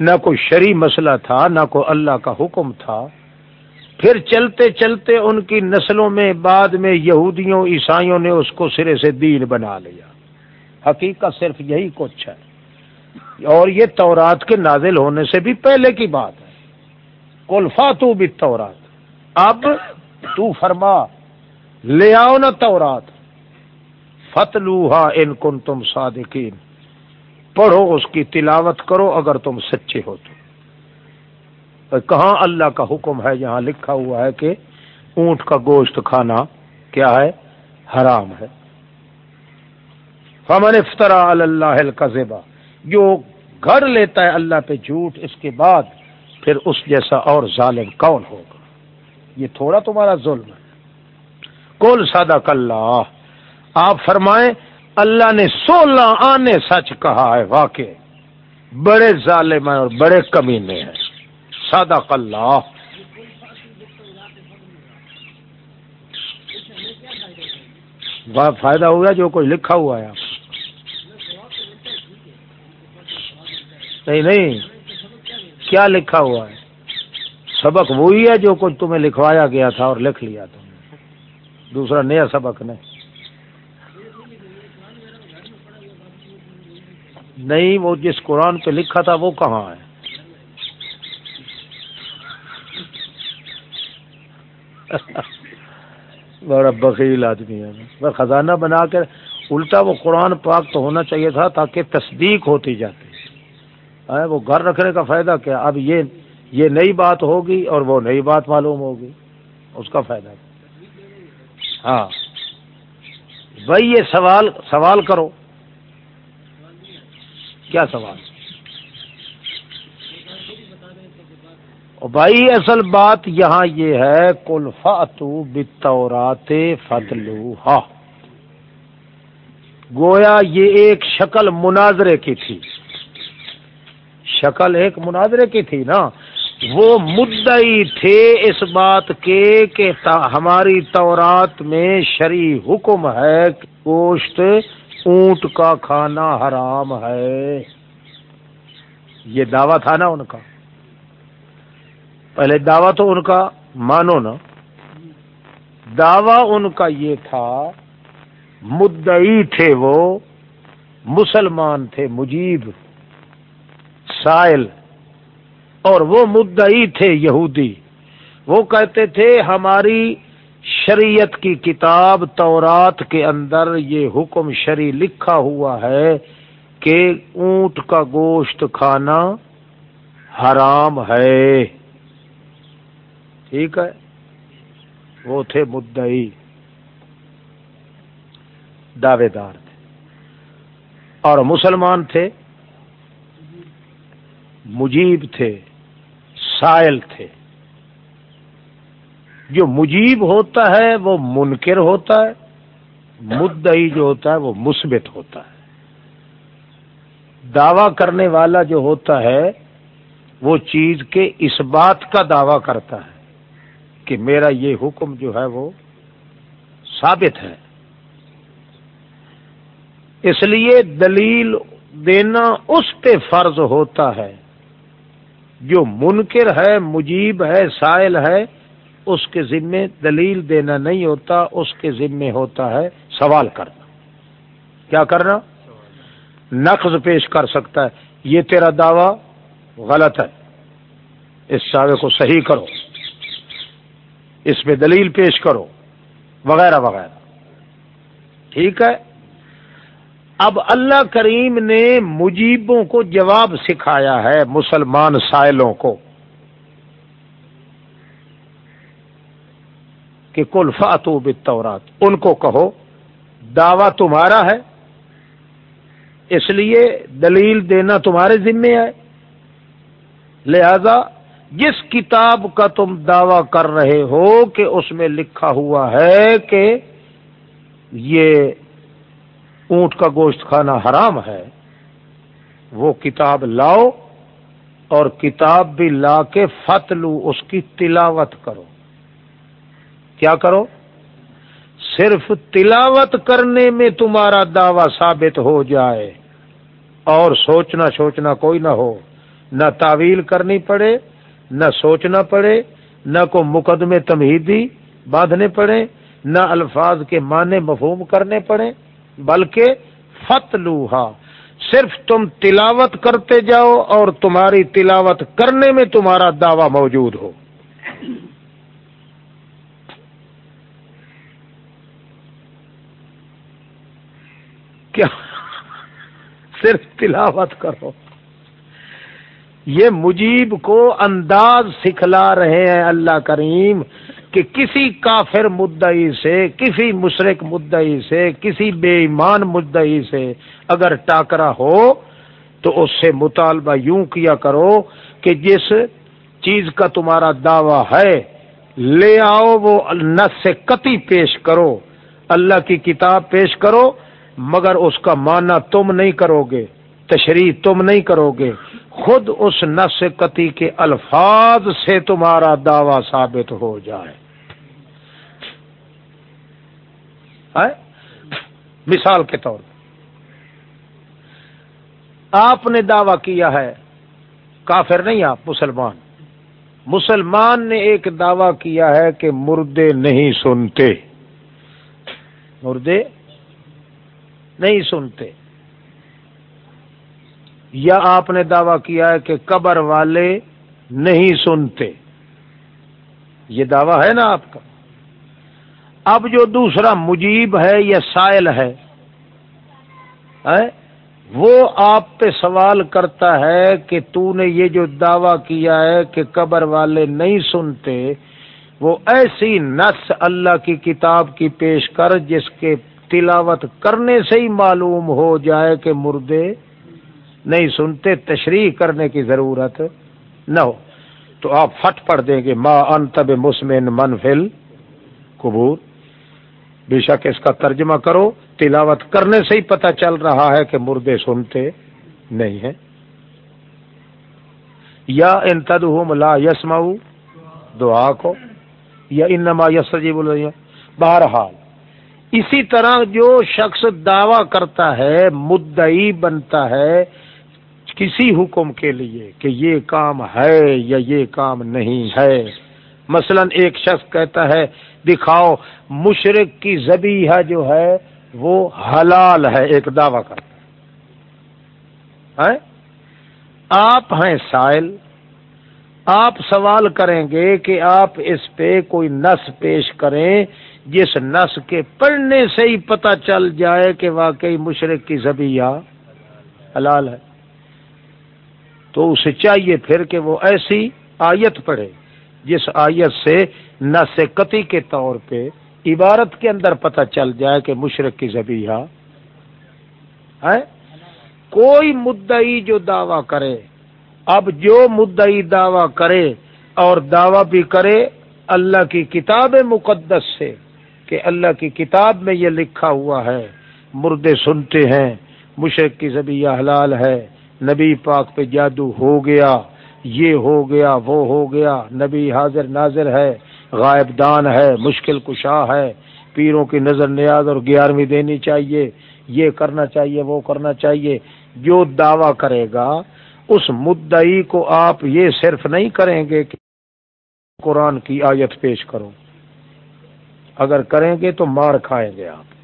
نہ کوئی شری مسئلہ تھا، نہ کوئی اللہ کا حکم تھا۔ پھر چلتے چلتے ان کی نسلوں میں بعد میں یہودیوں، عیسائیوں نے اس کو سرے سے دین بنا لیا۔ حقیقت صرف یہی کچھ ہے۔ اور یہ تورات کے نازل ہونے سے بھی پہلے کی بات ہے۔ کلفا تو بھی تورات اب تو فرما، لے آؤ نا تورات۔ فتلوہا ان کن تم صادقین۔ پڑھو اس کی تلاوت کرو اگر تم سچے ہو تو۔ کہاں اللہ کا حکم ہے؟ یہاں لکھا ہوا ہے کہ اونٹ کا گوشت کھانا کیا ہے؟ حرام ہے۔ فمن افطرا اللہ القذبہ جو گھر لیتا ہے اللہ پہ جھوٹ، اس کے بعد پھر اس جیسا اور ظالم کون ہوگا؟ یہ تھوڑا تمہارا ظلم ہے۔ کول سادہ کل آپ فرمائیں، اللہ نے سولہ آنے سچ کہا ہے واقع بڑے ظالم ہیں اور بڑے کمینے ہیں۔ سادہ کل فائدہ ہو گیا جو کچھ لکھا ہوا ہے۔ نہیں نہیں۔ کیا لکھا ہوا ہے؟ سبق وہی ہے جو کچھ تمہیں لکھوایا گیا تھا اور لکھ لیا تم نے۔ دوسرا نیا سبق نہیں۔ نہیں، وہ جس قرآن پہ لکھا تھا وہ کہاں ہے؟ بڑا بخیل آدمی ہے میں۔ خزانہ بنا کر الٹا وہ قرآن پاک تو ہونا چاہیے تھا تاکہ تصدیق ہوتی جاتی۔ وہ گھر رکھنے کا فائدہ کیا؟ اب یہ یہ نئی بات ہوگی اور وہ نئی بات معلوم ہوگی۔ اس کا فائدہ۔ ہاں۔ بھائی یہ سوال سوال کرو۔ کیا سوال؟ بھائی، اصل بات یہاں یہ ہے کلفاتو بتورات فتلو گویا یہ ایک شکل مناظرے کی تھی۔ شکل ایک مناظرے کی تھی نا۔ وہ مدعی تھے اس بات کے کہ ہماری تورات میں شری حکم ہے گوشت اونٹ کا کھانا حرام ہے۔ یہ دعویٰ تھا نا ان کا۔ پہلے دعویٰ تو ان کا مانو نا۔ دعویٰ ان کا یہ تھا، مدعی تھے وہ، مسلمان تھے، مجیب، سائل۔ اور وہ مدعی تھے یہودی۔ وہ کہتے تھے، ہماری شریعت کی کتاب تورات کے اندر یہ حکم شری لکھا ہوا ہے کہ اونٹ کا گوشت کھانا حرام ہے۔ ٹھیک ہے۔ وہ تھے مدعی۔ دعوے دار تھے۔ اور مسلمان تھے۔ مجیب تھے۔ سائل تھے۔ جو مجیب ہوتا ہے، وہ منکر ہوتا ہے۔ مدعی جو ہوتا ہے، وہ مثبت ہوتا ہے۔ دعوی کرنے والا جو ہوتا ہے، وہ چیز کے اس بات کا دعوی کرتا ہے۔ کہ میرا یہ حکم جو ہے وہ ثابت ہے۔ اس لیے دلیل دینا اس پہ فرض ہوتا ہے۔ جو منکر ہے، مجیب ہے، سائل ہے، اس کے ذمے دلیل دینا نہیں ہوتا، اس کے ذمے ہوتا ہے سوال کرنا۔ کیا کرنا؟ نقض پیش کر سکتا ہے۔ یہ تیرا دعوی غلط ہے۔ اس دعوے کو صحیح کرو۔ اس میں دلیل پیش کرو، وغیرہ وغیرہ۔ ٹھیک ہے؟ اب اللہ کریم نے مجیبوں کو جواب سکھایا ہے مسلمان سائلوں کو، کہ کل فاتو بتورات ان کو کہو، دعوی تمہارا ہے، اس لیے دلیل دینا تمہارے ذمے ہے۔ لہذا جس کتاب کا تم دعوی کر رہے ہو کہ اس میں لکھا ہوا ہے کہ یہ اونٹ کا گوشت کھانا حرام ہے، وہ کتاب لاؤ اور کتاب بھی لا کے فت لو اس کی تلاوت کرو۔ کیا کرو؟ صرف تلاوت کرنے میں تمہارا دعوی ثابت ہو جائے اور سوچنا سوچنا کوئی نہ ہو، نہ تعویل کرنی پڑے نہ سوچنا پڑے، نہ کو مقدمے تمہیدی باندھنے پڑے، نہ الفاظ کے معنی مفہوم کرنے پڑے، بلکہ فت لوہا صرف تم تلاوت کرتے جاؤ اور تمہاری تلاوت کرنے میں تمہارا دعوی موجود ہو۔ کیا؟ صرف تلاوت کرو۔ یہ مجیب کو انداز سکھلا رہے ہیں اللہ کریم کہ کسی کافر مدعی سے، کسی مشرق مدعی سے، کسی بے ایمان مدعی سے اگر ٹاکرا ہو تو اس سے مطالبہ یوں کیا کرو کہ جس چیز کا تمہارا دعویٰ ہے، لے آؤ، وہ نس سے قطعی پیش کرو، اللہ کی کتاب پیش کرو، مگر اس کا معنی تم نہیں کرو گے۔ تشریح تم نہیں کرو گے۔ خود اس نس قطعی کے الفاظ سے تمہارا دعوی ثابت ہو جائے۔ مثال کے طور پر۔ آپ نے دعویٰ کیا ہے، کافر نہیں آپ، مسلمان۔ مسلمان نے ایک دعویٰ کیا ہے کہ مردے نہیں سنتے۔ مردے نہیں سنتے۔ یا آپ نے دعویٰ کیا ہے کہ قبر والے نہیں سنتے؟ یہ دعویٰ ہے نا آپ کا۔ اب جو دوسرا مجیب ہے یا سائل ہے وہ آپ پہ سوال کرتا ہے کہ تو نے یہ جو دعویٰ کیا ہے کہ قبر والے نہیں سنتے، وہ ایسی نس اللہ کی کتاب کی پیش کر جس کے تلاوت کرنے سے ہی معلوم ہو جائے کہ مردے نہیں سنتے، تشریح کرنے کی ضرورت نہ ہو۔ تو آپ فٹ پڑ دیں گے ماں ان تب مسمن منفل قبور بے شک اس کا ترجمہ کرو، تلاوت کرنے سے ہی پتہ چل رہا ہے کہ مردے سنتے نہیں ہیں۔ یا ان تد لا یسما دعا کو یا انما یس بول بہرحال، اسی طرح جو شخص دعوی کرتا ہے، مدعی بنتا ہے کسی حکم کے لیے کہ یہ کام ہے یا یہ کام نہیں ہے۔ مثلا ایک شخص کہتا ہے، دکھاؤ، مشرق کی زبیحہ جو ہے وہ حلال ہے، ایک دعوی کرتا ہے۔ ہاں؟ آپ ہیں سائل، آپ سوال کریں گے کہ آپ اس پہ کوئی نس پیش کریں، جس نس کے پڑھنے سے ہی پتہ چل جائے کہ واقعی مشرق کی زبیہ حلال ہے۔ تو اسے چاہیے پھر کہ وہ ایسی آیت پڑھے جس آیت سے نس قطعی کے طور پہ عبارت کے اندر پتہ چل جائے کہ مشرق کی زبیہ ہے۔ کوئی مدعی جو دعویٰ کرے، اب جو مدعی دعویٰ کرے اور دعویٰ بھی کرے اللہ کی کتاب مقدس سے کہ اللہ کی کتاب میں یہ لکھا ہوا ہے، مردے سنتے ہیں، مشرق کی زبیہ حلال ہے نبی پاک پہ جادو ہو گیا، یہ ہو گیا، وہ ہو گیا، نبی حاضر ناظر ہے غائب دان ہے، مشکل کشا ہے، پیروں کی نظر نیاز اور گیارہویں دینی چاہیے، یہ کرنا چاہیے، وہ کرنا چاہیے۔ جو دعویٰ کرے گا، اس مدعی کو آپ یہ صرف نہیں کریں گے کہ قرآن کی آیت پیش کرو۔ اگر کریں گے تو مار کھائیں گے آپ۔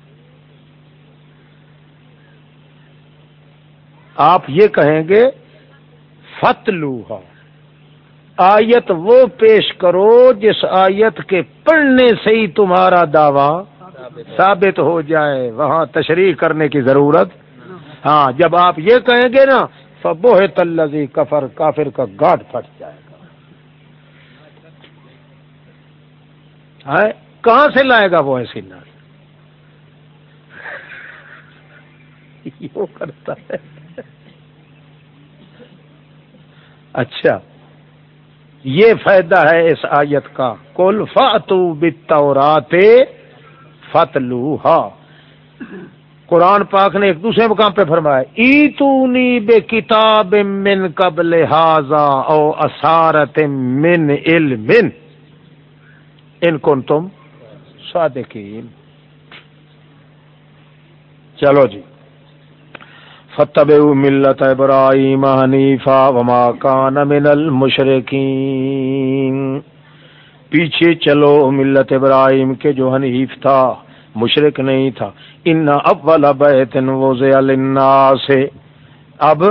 آپ یہ کہیں گے فت آیت وہ پیش کرو جس آیت کے پڑھنے سے ہی تمہارا دعوی ثابت ہو جائے، وہاں تشریح کرنے کی ضرورت۔ ہاں جب آپ یہ کہیں گے نا فبو ہے تلزی کفر، کافر کا گاٹ پھٹ جائے گا۔ کہاں سے لائے گا وہ ایسی نہ کرتا ہے۔ اچھا۔ یہ فائدہ ہے اس آیت کا۔ کل فاتو بتورات فتلوہا قرآن پاک نے ایک دوسرے مقام پہ فرمایا ای بے کتاب من قبل ہاضا او اثارت من علم۔ ان کن تم صادقین۔ چلو جی۔ فتب ملت ابراہیم حنیفا وما کان من المشرقین پیچھے چلو ملت ابراہیم کے جو حنیف تھا مشرق نہیں تھا۔ ان اول بیت وضع للناس۔ اب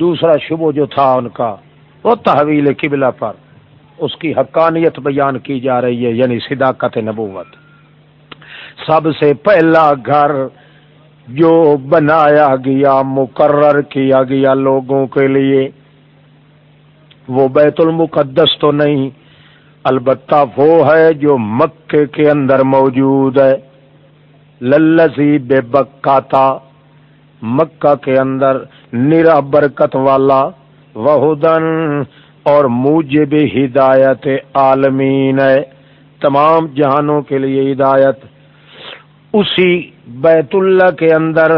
دوسرا شبو جو تھا ان کا، وہ تحویل قبلہ پر۔ اس کی حقانیت بیان کی جا رہی ہے یعنی صداقت نبوت۔ سب سے پہلا گھر جو بنایا گیا، مقرر کیا گیا لوگوں کے لیے، وہ بیت المقدس تو نہیں، البتہ وہ ہے جو مکے کے اندر موجود ہے۔ للزی بے بکاتا مکہ کے اندر نرا برکت والا، وہدن اور موجب ہدایت عالمین ہے۔ تمام جہانوں کے لیے ہدایت۔ اسی بیت اللہ کے اندر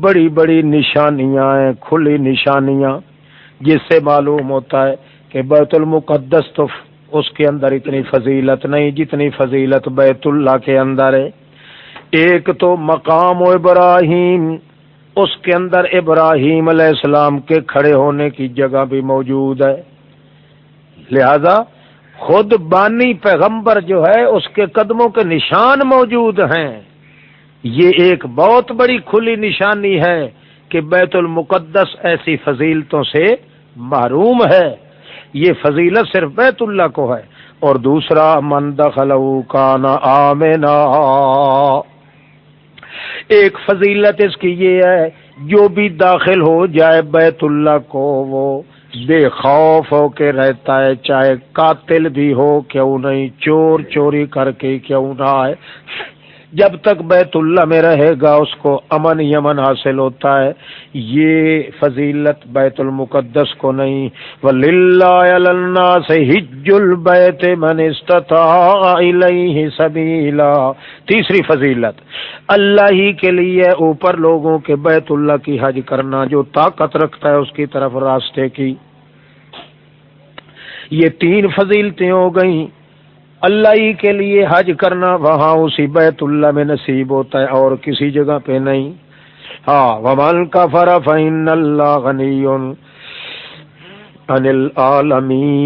بڑی بڑی نشانیاں ہیں، کھلی نشانیاں۔ جس سے معلوم ہوتا ہے کہ بیت المقدس تو اس کے اندر اتنی فضیلت نہیں جتنی فضیلت بیت اللہ کے اندر ہے۔ ایک تو مقام و ابراہیم، اس کے اندر ابراہیم علیہ السلام کے کھڑے ہونے کی جگہ بھی موجود ہے۔ لہذا خود بانی پیغمبر جو ہے، اس کے قدموں کے نشان موجود ہیں۔ یہ ایک بہت بڑی کھلی نشانی ہے کہ بیت المقدس ایسی فضیلتوں سے معروم ہے۔ یہ فضیلت صرف بیت اللہ کو ہے۔ اور دوسرا، من دخلو کانا آمنا۔ ایک فضیلت اس کی یہ ہے، جو بھی داخل ہو جائے بیت اللہ کو، وہ بے خوف ہو کے رہتا ہے۔ چاہے قاتل بھی ہو، کیوں نہیں؟ چور چوری کر کے کیوں نہ آئے۔ جب تک بیت اللہ میں رہے گا، اس کو امن یمن حاصل ہوتا ہے۔ یہ فضیلت بیت المقدس کو نہیں۔ سے ہج البیت من استطاع سبیلا تیسری فضیلت، اللہ ہی کے لیے اوپر لوگوں کے بیت اللہ کی حج کرنا، جو طاقت رکھتا ہے اس کی طرف راستے کی۔ یہ تین فضیلتیں ہو گئیں۔ اللہ ہی کے لیے حج کرنا، وہاں اسی بیت اللہ میں نصیب ہوتا ہے اور کسی جگہ پہ نہیں۔ ہاں ومن کا فرف اللہ غنی انل عالمین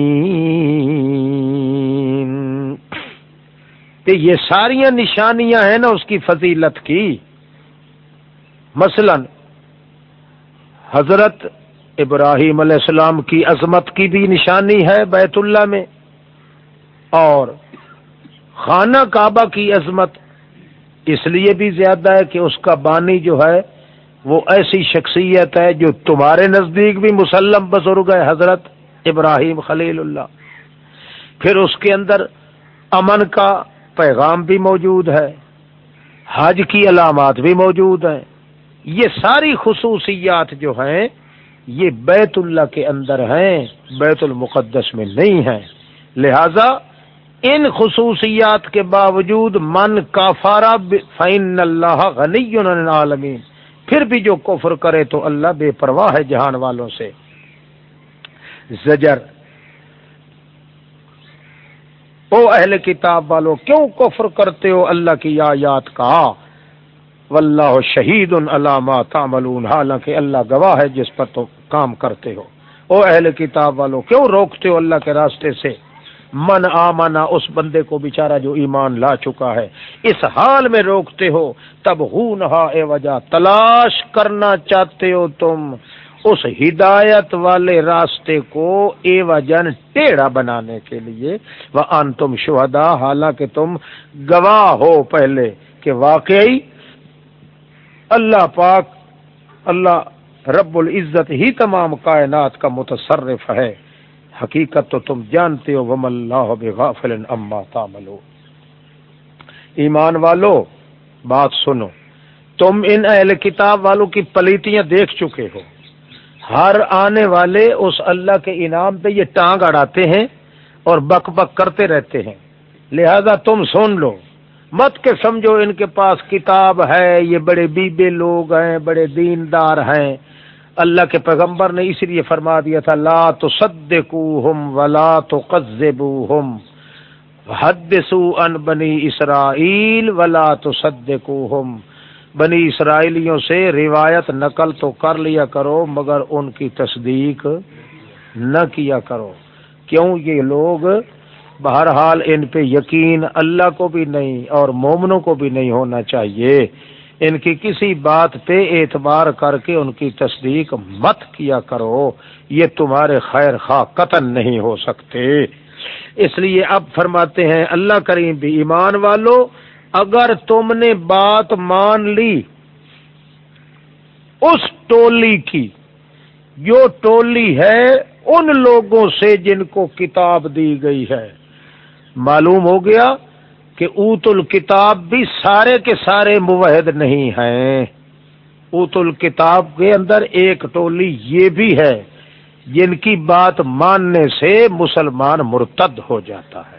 یہ ساریاں نشانیاں ہیں نا اس کی فضیلت کی۔ مثلا، حضرت ابراہیم علیہ السلام کی عظمت کی بھی نشانی ہے بیت اللہ میں۔ اور خانہ کعبہ کی عظمت اس لیے بھی زیادہ ہے کہ اس کا بانی جو ہے وہ ایسی شخصیت ہے جو تمہارے نزدیک بھی مسلم بزرگ ہے، حضرت ابراہیم خلیل اللہ۔ پھر اس کے اندر امن کا پیغام بھی موجود ہے، حج کی علامات بھی موجود ہیں۔ یہ ساری خصوصیات جو ہیں، یہ بیت اللہ کے اندر ہیں، بیت المقدس میں نہیں ہیں۔ لہذا ان خصوصیات کے باوجود من کافارا فین اللہ غنی عالمین پھر بھی جو کفر کرے تو اللہ بے پرواہ ہے جہان والوں سے۔ زجر۔ او اہل کتاب والو، کیوں کفر کرتے ہو اللہ کی آیات کا؟ واللہ شہید علامہ تعملون، حالانکہ اللہ گواہ ہے جس پر تو کام کرتے ہو۔ او اہل کتاب والو، کیوں روکتے ہو اللہ کے راستے سے؟ من آمنا، اس بندے کو بیچارہ جو ایمان لا چکا ہے، اس حال میں روکتے ہو تب ہوں اے وجہ، تلاش کرنا چاہتے ہو تم، اس ہدایت والے راستے کو اے وجن ٹیڑھا بنانے کے لیے وہ ان تم شہدا حالانکہ تم گواہ ہو پہلے کہ واقعی اللہ پاک، اللہ رب العزت ہی تمام کائنات کا متصرف ہے۔ حقیقت تو تم جانتے ہو وم اللہ بغافل اما تعملو ایمان والو، بات سنو۔ تم ان اہل کتاب والوں کی پلیتیاں دیکھ چکے ہو۔ ہر آنے والے اس اللہ کے انعام پہ یہ ٹانگ اڑاتے ہیں اور بک بک کرتے رہتے ہیں۔ لہذا تم سن لو۔ مت کے سمجھو ان کے پاس کتاب ہے، یہ بڑے بیبے لوگ ہیں، بڑے دیندار ہیں۔ اللہ کے پیغمبر نے اس لیے فرما دیا تھا، لا تو ہم ولا تو قزب ہم حد سو ان بنی اسرائیل ولا تو ہم بنی اسرائیلیوں سے روایت نقل تو کر لیا کرو، مگر ان کی تصدیق نہ کیا کرو۔ کیوں یہ لوگ بہرحال ان پہ یقین اللہ کو بھی نہیں اور مومنوں کو بھی نہیں ہونا چاہیے۔ ان کی کسی بات پہ اعتبار کر کے ان کی تصدیق مت کیا کرو، یہ تمہارے خیر خواہ قتل نہیں ہو سکتے۔ اس لیے اب فرماتے ہیں، اللہ کریم بھی ایمان والو، اگر تم نے بات مان لی، اس ٹولی کی، جو ٹولی ہے ان لوگوں سے جن کو کتاب دی گئی ہے۔ معلوم ہو گیا؟ کہ اوت الکتاب بھی سارے کے سارے موحد نہیں ہیں۔ اوت الکتاب کے اندر ایک ٹولی یہ بھی ہے، جن کی بات ماننے سے مسلمان مرتد ہو جاتا ہے۔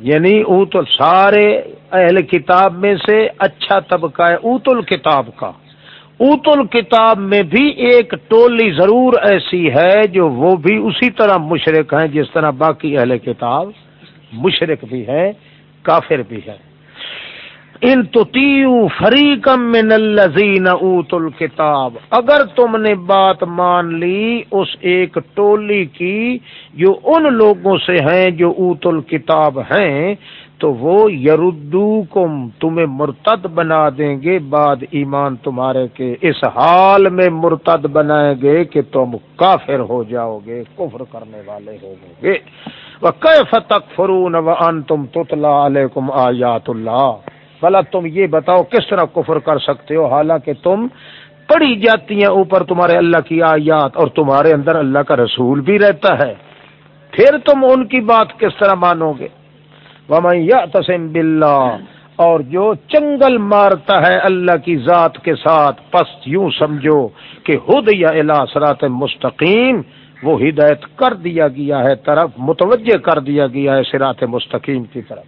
یعنی اوت سارے اہل کتاب میں سے اچھا طبقہ ہے اوت الکتاب کا۔ اوت الکتاب میں بھی ایک ٹولی ضرور ایسی ہے جو وہ بھی اسی طرح مشرق ہیں جس طرح باقی اہل کتاب۔ مشرق بھی ہے، کافر بھی ہے۔ ان تو فریقم من الزین اوت الکتاب۔ اگر تم نے بات مان لی، اس ایک ٹولی کی جو ان لوگوں سے ہیں جو اوت الکتاب ہیں، تو وہ یردو کم تمہیں مرتد بنا دیں گے۔ بعد ایمان تمہارے کے اس حال میں مرتد بنائیں گے کہ تم کافر ہو جاؤ گے، کفر کرنے والے ہو گے۔ وہ تک فرون و ان تم تتلا علیکم آیات اللہ؟ بلا تم یہ بتاؤ کس طرح کفر کر سکتے ہو؟ حالانکہ تم پڑھی جاتی ہیں اوپر تمہارے اللہ کی آیات اور تمہارے اندر اللہ کا رسول بھی رہتا ہے۔ پھر تم ان کی بات کس طرح مانو گے؟ یا تسم بلّہ اور جو چنگل مارتا ہے اللہ کی ذات کے ساتھ، پس یوں سمجھو کہ خود یا اللہ سرات مستقیم وہ ہدایت کر دیا گیا ہے، طرف متوجہ کر دیا گیا ہے سرات مستقیم کی طرف۔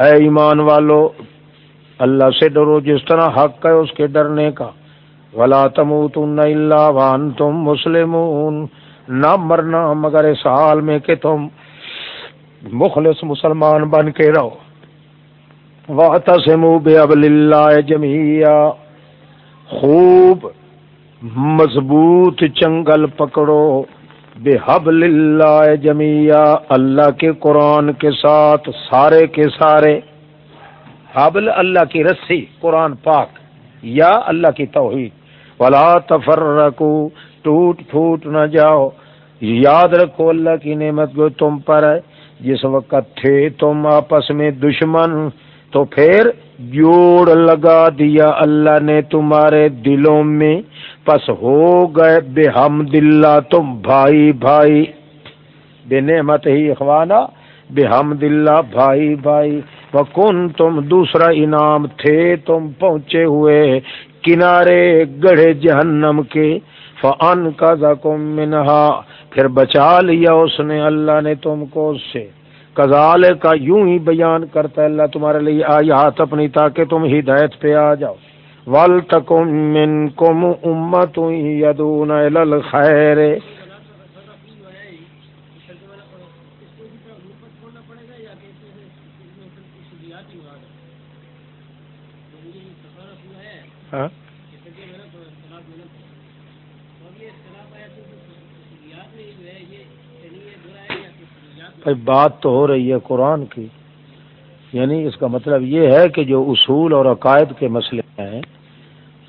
اے ایمان والو، اللہ سے ڈرو، جس طرح حق ہے اس کے ڈرنے کا۔ ولا تم اللہ وان تم مسلم نہ مرنا مگر اس حال میں کہ تم مخلص مسلمان بن کے رہو۔ واطم بے ابل اللہ جمیا خوب مضبوط چنگل پکڑو۔ بے حب اللہ جمیا اللہ کے قرآن کے ساتھ، سارے کے سارے۔ حبل اللہ کی رسی، قرآن پاک، یا اللہ کی توحید۔ ولا تفر رکھو ٹوٹ پھوٹ نہ جاؤ۔ یاد رکھو اللہ کی نعمت کو تم پر ہے۔ جس وقت تھے تم آپس میں دشمن، تو پھر جوڑ لگا دیا اللہ نے تمہارے دلوں میں۔ پس ہو گئے۔ بے ہم دلہ تم بھائی بھائی۔ بے نعمت ہی اخوانا۔ بے ہم دلہ بھائی بھائی۔ کن تم دوسرا انعام تھے۔ تم پہنچے ہوئے کنارے گڑھے جہنم کے۔ فن کا زکم منہا پھر بچا لیا اس نے۔ اللہ نے تم کو اس سے۔ کزال کا یوں ہی بیان کرتا ہے۔ اللہ تمہارے لیے آئی ہاتھ اپنی تاکہ تم ہدایت پہ آ جاؤ۔ ول تکم من کم امت یدون خیر ہاں بات تو ہو رہی ہے قرآن کی یعنی اس کا مطلب یہ ہے کہ جو اصول اور عقائد کے مسئلے ہیں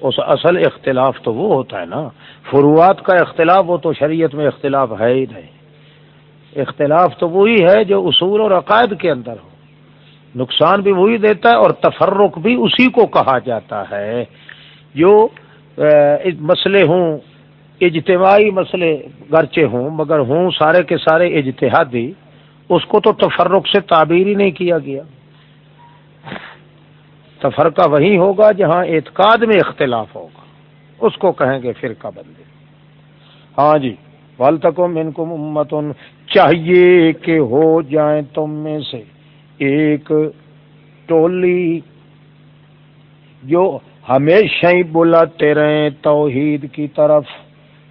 اس اصل اختلاف تو وہ ہوتا ہے نا، فروعات کا اختلاف، وہ تو شریعت میں اختلاف ہے ہی نہیں۔ اختلاف تو وہی ہے جو اصول اور عقائد کے اندر ہو۔ نقصان بھی وہی دیتا ہے اور تفرق بھی اسی کو کہا جاتا ہے۔ جو مسئلے ہوں، اجتماعی مسئلے گرچے ہوں، مگر ہوں سارے کے سارے اجتہادی، اس کو تو تفرق سے تعبیر ہی نہیں کیا گیا۔ تفرقہ وہی ہوگا جہاں اعتقاد میں اختلاف ہوگا۔ اس کو کہیں گے فرقہ بندی۔ ہاں جی ول تک ان کو امتن چاہیے کہ ہو جائیں تم میں سے ایک ٹولی جو ہمیشہ ہی بلاتے رہیں توحید کی طرف۔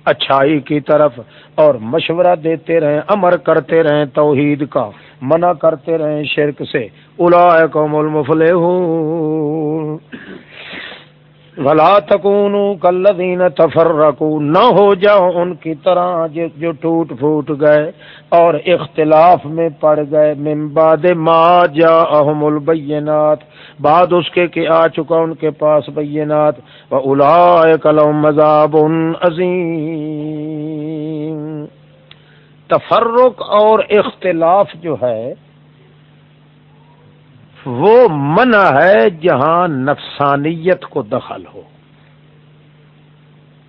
اچھائی کی طرف اور مشورہ دیتے رہیں، امر کرتے رہیں توحید کا، منع کرتے رہیں شرک سے۔ الا المفلحون۔ المفل بلا تکون کلین تفر نہ ہو جاؤ ان کی طرح جو ٹوٹ پھوٹ گئے اور اختلاف میں پڑ گئے۔ ممباد ما جا احم البینات، بعد اس کے کہ آ چکا ان کے پاس بینات۔ و الا کلم مذاب عظیم تفرق اور اختلاف جو ہے وہ منع ہے جہاں نفسانیت کو دخل ہو۔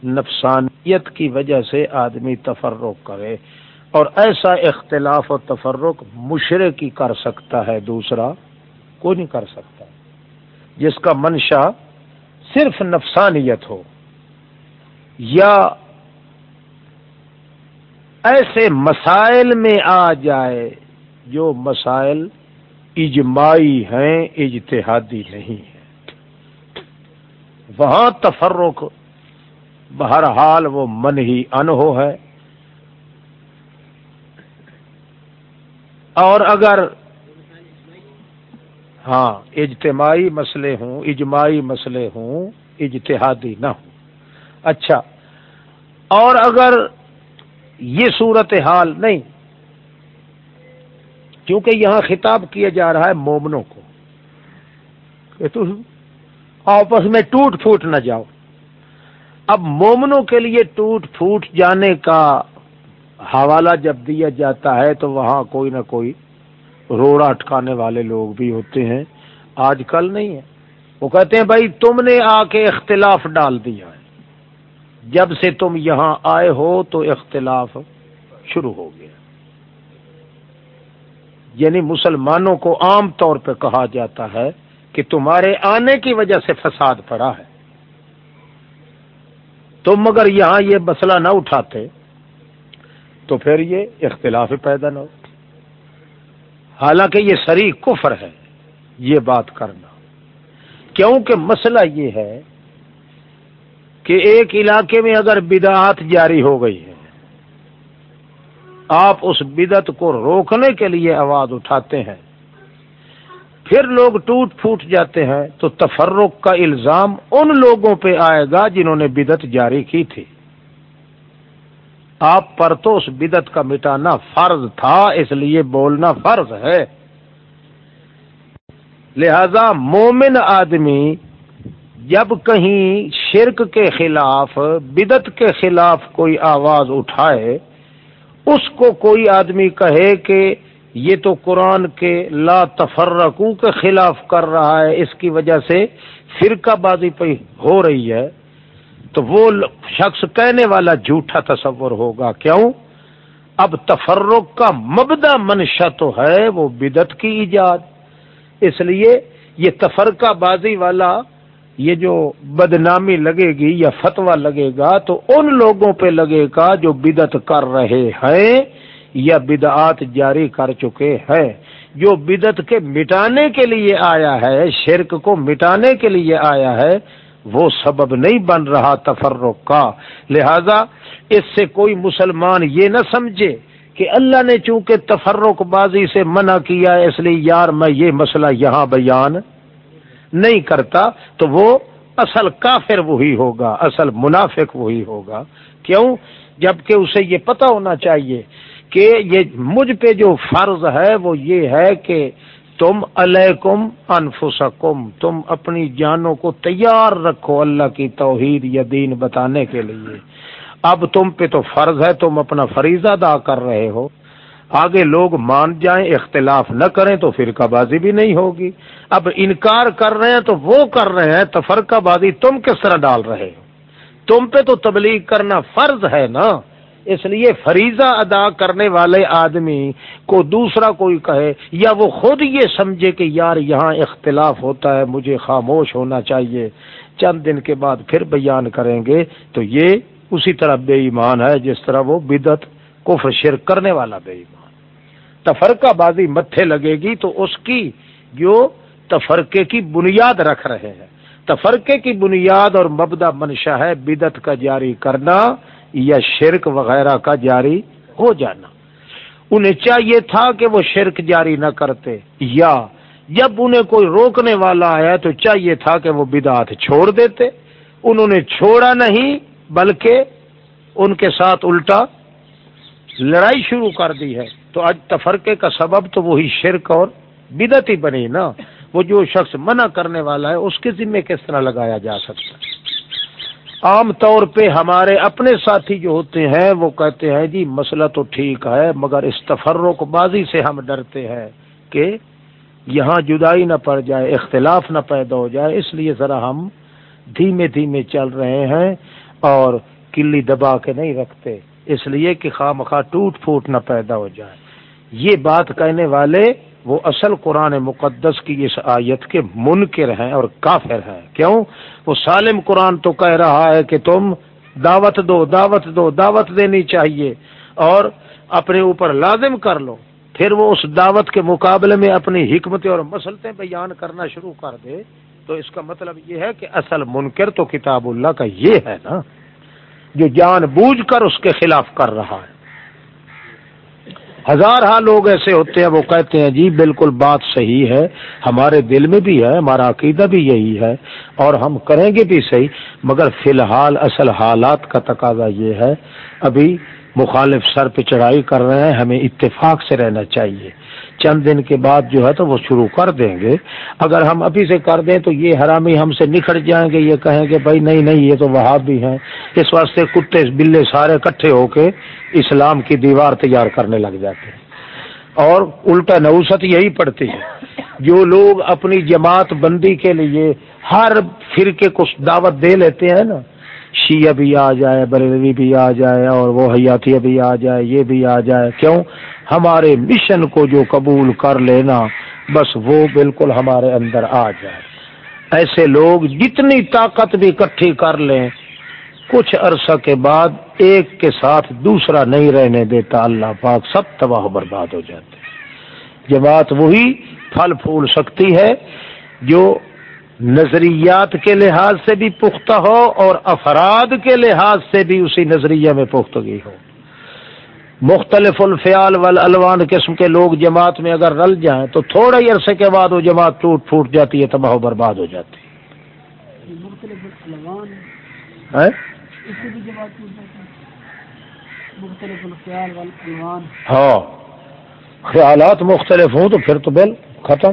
نفسانیت کی وجہ سے آدمی تفرق کرے اور ایسا اختلاف و تفرق مشرق کی کر سکتا ہے، دوسرا کوئی نہیں کر سکتا۔ جس کا منشا صرف نفسانیت ہو یا ایسے مسائل میں آ جائے جو مسائل اجماعی ہیں، اجتہادی نہیں ہے وہاں تفرق، بہرحال وہ من ہی ان ہو ہے۔ اور اگر ہاں اجتماعی مسئلے ہوں، اجماعی مسئلے ہوں، اجتہادی نہ ہوں۔ اچھا اور اگر یہ صورت حال نہیں کیونکہ یہاں خطاب کیا جا رہا ہے مومنوں کو کہ تو آپس میں ٹوٹ پھوٹ نہ جاؤ۔ اب مومنوں کے لیے ٹوٹ پھوٹ جانے کا حوالہ جب دیا جاتا ہے تو وہاں کوئی نہ کوئی روڑا اٹکانے والے لوگ بھی ہوتے ہیں۔ آج کل نہیں ہے۔ وہ کہتے ہیں، بھائی، تم نے آ کے اختلاف ڈال دیا ہے۔ جب سے تم یہاں آئے ہو تو اختلاف شروع ہو گیا۔ یعنی مسلمانوں کو عام طور پہ کہا جاتا ہے کہ تمہارے آنے کی وجہ سے فساد پڑا ہے۔ تم مگر یہاں یہ مسئلہ نہ اٹھاتے تو پھر یہ اختلاف پیدا نہ ہو۔ حالانکہ یہ سری کفر ہے، یہ بات کرنا۔ کیونکہ مسئلہ یہ ہے کہ ایک علاقے میں اگر بدعات جاری ہو گئی ہے آپ اس بدت کو روکنے کے لیے آواز اٹھاتے ہیں۔ پھر لوگ ٹوٹ پھوٹ جاتے ہیں تو تفرق کا الزام ان لوگوں پہ آئے گا جنہوں نے بدت جاری کی تھی۔ آپ پر تو اس بدت کا مٹانا فرض تھا، اس لیے بولنا فرض ہے۔ لہذا مومن آدمی جب کہیں شرک کے خلاف بدت کے خلاف کوئی آواز اٹھائے اس کو کوئی آدمی کہے کہ یہ تو قرآن کے لا تفرقو کے خلاف کر رہا ہے، اس کی وجہ سے فرقہ بازی پہ ہو رہی ہے، تو وہ شخص کہنے والا جھوٹا تصور ہوگا۔ کیوں؟ اب تفرق کا مبدا منشا تو ہے، وہ بدت کی ایجاد۔ اس لیے یہ تفرقہ بازی والا یہ جو بدنامی لگے گی یا فتوا لگے گا تو ان لوگوں پہ لگے گا جو بدت کر رہے ہیں یا بدعات جاری کر چکے ہیں۔ جو بدت کے مٹانے کے لیے آیا ہے، شرک کو مٹانے کے لیے آیا ہے، وہ سبب نہیں بن رہا تفرق کا۔ لہذا اس سے کوئی مسلمان یہ نہ سمجھے کہ اللہ نے چونکہ تفرق بازی سے منع کیا، اس لیے یار میں یہ مسئلہ یہاں بیان نہیں کرتا تو وہ اصل کافر وہی ہوگا، اصل منافق وہی ہوگا۔ کیوں؟ جبکہ اسے یہ پتا ہونا چاہیے کہ یہ مجھ پہ جو فرض ہے وہ یہ ہے کہ تم علیکم انفسکم، تم اپنی جانوں کو تیار رکھو اللہ کی توحید یا دین بتانے کے لیے۔ اب تم پہ تو فرض ہے، تم اپنا فریضہ ادا کر رہے ہو۔ آگے لوگ مان جائیں، اختلاف نہ کریں تو فرقہ بازی بھی نہیں ہوگی۔ اب انکار کر رہے ہیں تو وہ کر رہے ہیں، تو فرقہ بازی تم کس طرح ڈال رہے ہو؟ تم پہ تو تبلیغ کرنا فرض ہے نا؟ اس لیے فریضہ ادا کرنے والے آدمی کو دوسرا کوئی کہے یا وہ خود یہ سمجھے کہ یار یہاں اختلاف ہوتا ہے، مجھے خاموش ہونا چاہیے۔ چند دن کے بعد پھر بیان کریں گے۔ تو یہ اسی طرح بے ایمان ہے، جس طرح وہ بدت کفر، شرک کرنے والا بے ایمان۔ تفرقہ بازی متھے لگے گی تو اس کی جو تفرقے کی بنیاد رکھ رہے ہیں۔ تفرقے کی بنیاد اور مبدا منشا ہے بدت کا جاری کرنا یا شرک وغیرہ کا جاری ہو جانا۔ انہیں چاہیے تھا کہ وہ شرک جاری نہ کرتے یا جب انہیں کوئی روکنے والا آیا تو چاہیے تھا کہ وہ بدعت چھوڑ دیتے۔ انہوں نے چھوڑا نہیں بلکہ ان کے ساتھ الٹا لڑائی شروع کر دی ہے۔ تو آج تفرقے کا سبب تو وہی شرک اور بدت ہی بنی نا۔ وہ جو شخص منع کرنے والا ہے، اس کے ذمے کس طرح لگایا جا سکتا ہے؟ عام طور پہ ہمارے اپنے ساتھی جو ہوتے ہیں، وہ کہتے ہیں جی مسئلہ تو ٹھیک ہے، مگر اس تفرق بازی سے ہم ڈرتے ہیں کہ یہاں جدائی نہ پڑ جائے، اختلاف نہ پیدا ہو جائے۔ اس لیے ذرا ہم دھیمے دھیمے چل رہے ہیں اور کلی دبا کے نہیں رکھتے۔ اس لیے کہ خواہ مخواہ ٹوٹ پھوٹ نہ پیدا ہو جائے۔ یہ بات کہنے والے وہ اصل قرآن مقدس کی اس آیت کے منکر ہیں اور کافر ہیں۔ کیوں؟ وہ سالم قرآن تو کہہ رہا ہے کہ تم دعوت دو دعوت دو، دعوت دینی چاہیے اور اپنے اوپر لازم کر لو۔ پھر وہ اس دعوت کے مقابلے میں اپنی حکمتیں اور مسلطیں بیان کرنا شروع کر دے۔ تو اس کا مطلب یہ ہے کہ اصل منکر تو کتاب اللہ کا یہ ہے نا، جو جان بوجھ کر اس کے خلاف کر رہا ہے۔ ہزار ہاں لوگ ایسے ہوتے ہیں، وہ کہتے ہیں جی بالکل بات صحیح ہے، ہمارے دل میں بھی ہے، ہمارا عقیدہ بھی یہی ہے اور ہم کریں گے بھی صحیح، مگر فی الحال اصل حالات کا تقاضا یہ ہے، ابھی مخالف سر پہ چڑھائی کر رہے ہیں، ہمیں اتفاق سے رہنا چاہیے۔ چند دن کے بعد جو ہے تو وہ شروع کر دیں گے۔ اگر ہم ابھی سے کر دیں تو یہ حرامی ہم سے نکھٹ جائیں گے، یہ کہیں گے بھائی نہیں نہیں، یہ تو وہاں بھی ہیں۔ اس واسطے کتے، بلے سارے کٹھے ہو کے اسلام کی دیوار تیار کرنے لگ جاتے ہیں۔ اور الٹا نوسط یہی پڑتی ہے۔ جو لوگ اپنی جماعت بندی کے لیے ہر فرقے کو دعوت دے لیتے ہیں نا شیعہ بھی آ جائے، بریلوی بھی آ جائے اور وہ حیاتیہ بھی آ جائے، یہ بھی آ جائے۔ کیوں؟ ہمارے مشن کو جو قبول کر لینا، بس وہ بالکل ہمارے اندر آ جائے۔ ایسے لوگ جتنی طاقت بھی اکٹھی کر لیں، کچھ عرصہ کے بعد ایک کے ساتھ دوسرا نہیں رہنے دیتا۔ اللہ پاک سب تباہ برباد ہو جاتے جماعت وہی پھل پھول سکتی ہے جو نظریات کے لحاظ سے بھی پختہ ہو اور افراد کے لحاظ سے بھی اسی نظریے میں پختگی ہو۔ مختلف الفیال والالوان قسم کے لوگ جماعت میں اگر رل جائیں تو تھوڑے ہی عرصے کے بعد وہ جماعت ٹوٹ پھوٹ جاتی ہے تباہ و برباد ہو جاتی۔ ہے۔ ہاں۔ خیالات مختلف ہوں تو پھر تو بل ختم۔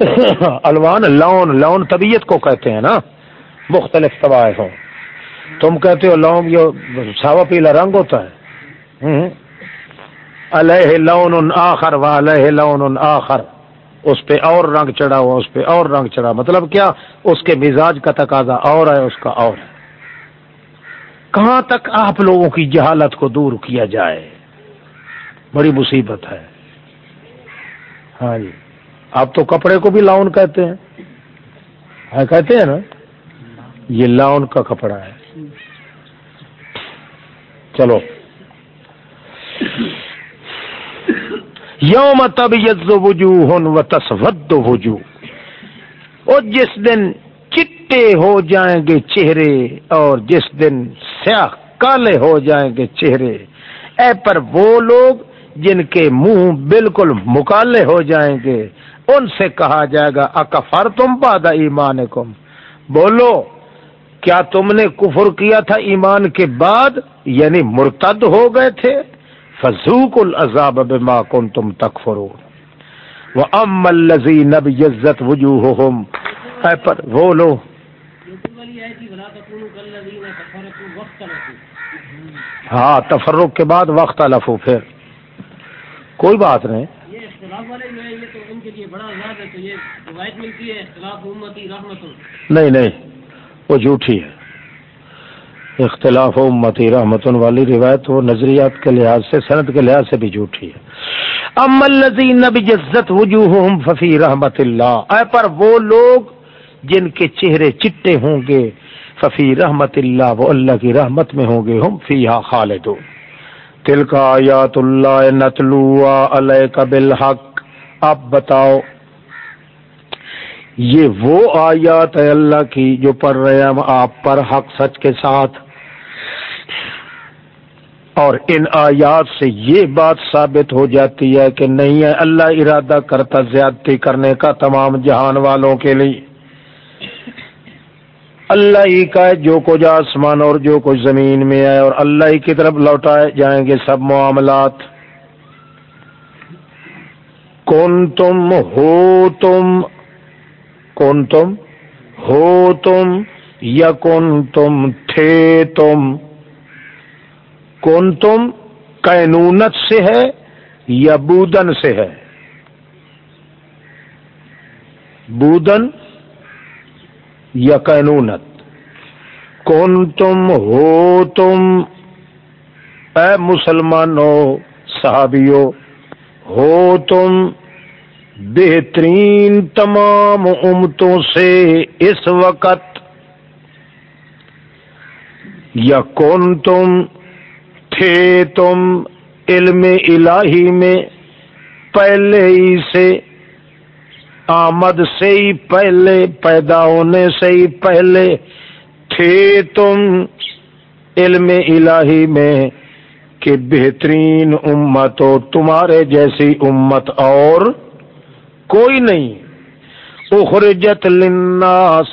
الوان، لون لون طبیعت کو کہتے ہیں نا، مختلف طوائف ہوں۔ تم کہتے ہو لون، یہ ساوا پیلا رنگ ہوتا ہے۔ الہ لون آخر و الہ لون آخر۔ اس پہ اور رنگ چڑھا ہوا اس پہ اور رنگ چڑھا مطلب کیا؟ اس کے مزاج کا تقاضا اور ہے، اس کا اور ہے۔ کہاں تک آپ لوگوں کی جہالت کو دور کیا جائے؟ بڑی مصیبت ہے۔ ہاں جی۔ آپ تو کپڑے کو بھی لاؤن کہتے ہیں۔ کہتے ہیں نا؟ یہ لاؤن کا کپڑا ہے۔ چلو۔ یوم تب وجوہ و تصود وجوہ۔ اور جس دن چٹے ہو جائیں گے چہرے، اور جس دن سیاہ کالے ہو جائیں گے چہرے۔ اے پر وہ لوگ جن کے منہ بالکل مکالے ہو جائیں گے ان سے کہا جائے گا اکفر تم پادا ایمان کم بولو، کیا تم نے کفر کیا تھا ایمان کے بعد؟ یعنی مرتد ہو گئے تھے۔ فضوق العذاب بما کن تم تکفرو وہ ام الزی نب عزت وجوہ پر ہاں تفرق کے بعد وقت الفو پھر۔ کوئی بات نہیں۔ نہیں نہیں، وہ جھوٹھی ہے۔ اختلاف امتی رحمت والی روایت وہ نظریات کے لحاظ سے صنعت کے لحاظ سے بھی جھوٹھی ہے۔ ام الزین عزت وجوہ ففی رحمت اللہ۔ اے پر وہ لوگ جن کے چہرے چٹے ہوں گے، ففی رحمت اللہ، وہ اللہ کی رحمت میں ہوں گے، ہم فی خالدون۔ تل کا آیات اللہ نتلو علیہ کا بالحق۔ آپ بتاؤ۔ یہ وہ آیات ہے اللہ کی جو پڑھ رہے ہیں آپ پر حق سچ کے ساتھ۔ اور ان آیات سے یہ بات ثابت ہو جاتی ہے کہ نہیں ہے اللہ ارادہ کرتا زیادتی کرنے کا تمام جہان والوں کے لیے۔ اللہ ہی کا ہے جو کچھ آسمان اور جو کچھ زمین میں ہے اور اللہ ہی کی طرف لوٹائے جائیں گے سب معاملات۔ کون تم ہو تم کون تم ہو تم یا کون تم تھے تم کون تم کینونت سے ہے یا بودن سے ہے۔ بودن یا قانونت کون تم ہو تم اے مسلمانوں، صحابیوں ہو تم بہترین تمام امتوں سے اس وقت یا کون تم تھے تم علم الہی میں پہلے ہی سے آمد سے ہی پہلے پیدا ہونے سے ہی پہلے تھے تم علم الہی میں کہ بہترین امت ہو، تمہارے جیسی امت اور کوئی نہیں۔ اخرجت للناس،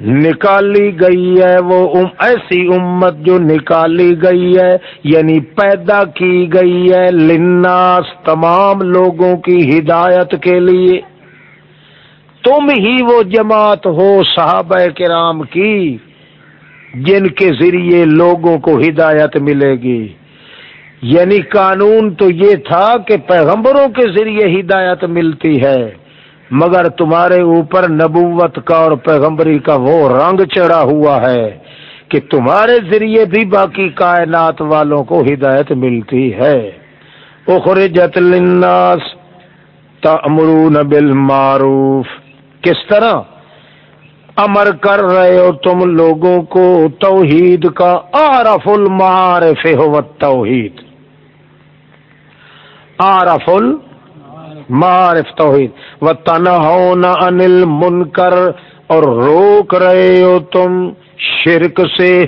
نکالی گئی ہے وہ ایسی امت جو نکالی گئی ہے یعنی پیدا کی گئی ہے لناس تمام لوگوں کی ہدایت کے لیے۔ تم ہی وہ جماعت ہو صحابہ کرام کی۔ جن کے ذریعے لوگوں کو ہدایت ملے گی۔ یعنی قانون تو یہ تھا کہ پیغمبروں کے ذریعے ہدایت ملتی ہے، مگر تمہارے اوپر نبوت کا اور پیغمبری کا وہ رنگ چڑھا ہوا ہے کہ تمہارے ذریعے بھی باقی کائنات والوں کو ہدایت ملتی ہے۔ اخرجت للناس تأمرون بالمعروف۔ کس طرح؟ امر کر رہے ہو تم لوگوں کو، توحید کا آرف المعارف ہو توحید۔ آرف ال معرف توحید۔ و تنہا انل منکر اور روک رہے ہو تم شرک سے۔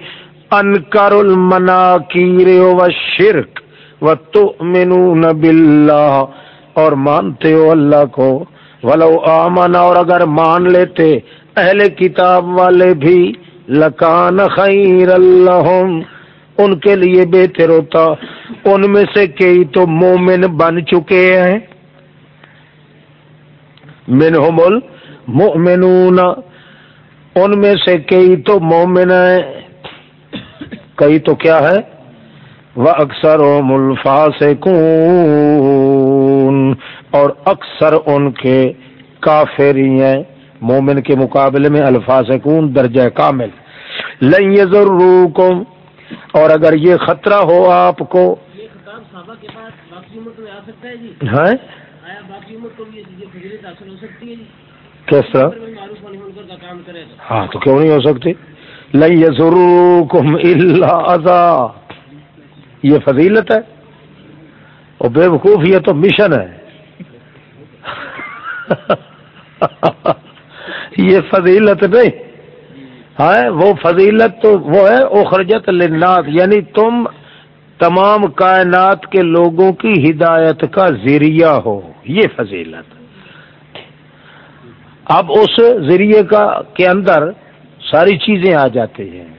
انکر المنا کی و شرک۔ و تو باللہ، اور مانتے ہو اللہ کو۔ ولو آمن، اور اگر مان لیتے اہل کتاب والے بھی لکان خیر اللہ ان کے لیے بہتر ہوتا۔ ان میں سے کئی تو مومن بن چکے ہیں۔ منہم المؤمنون، ان میں سے کئی تو مومن ہیں۔ کئی تو کیا ہے؟ وہ اکثر اور اکثر ان کے کافری ہیں۔ مومن کے مقابلے میں الفاظ کون درجہ کامل؟ لن یضروکم، اور اگر یہ خطرہ ہو آپ کو ہاں؟ کس طرح؟ ہاں تو کیوں نہیں ہو سکتی؟ لئی کم اللہ یہ فضیلت ہے؟ اور بے وقوف یہ تو مشن ہے۔ یہ فضیلت نہیں۔ ہے وہ فضیلت تو وہ ہے، اخرجت لنات یعنی تم تمام کائنات کے لوگوں کی ہدایت کا ذریعہ ہو۔ یہ فضیلت۔ اب اس ذریعے کا کے اندر ساری چیزیں آ جاتی ہیں۔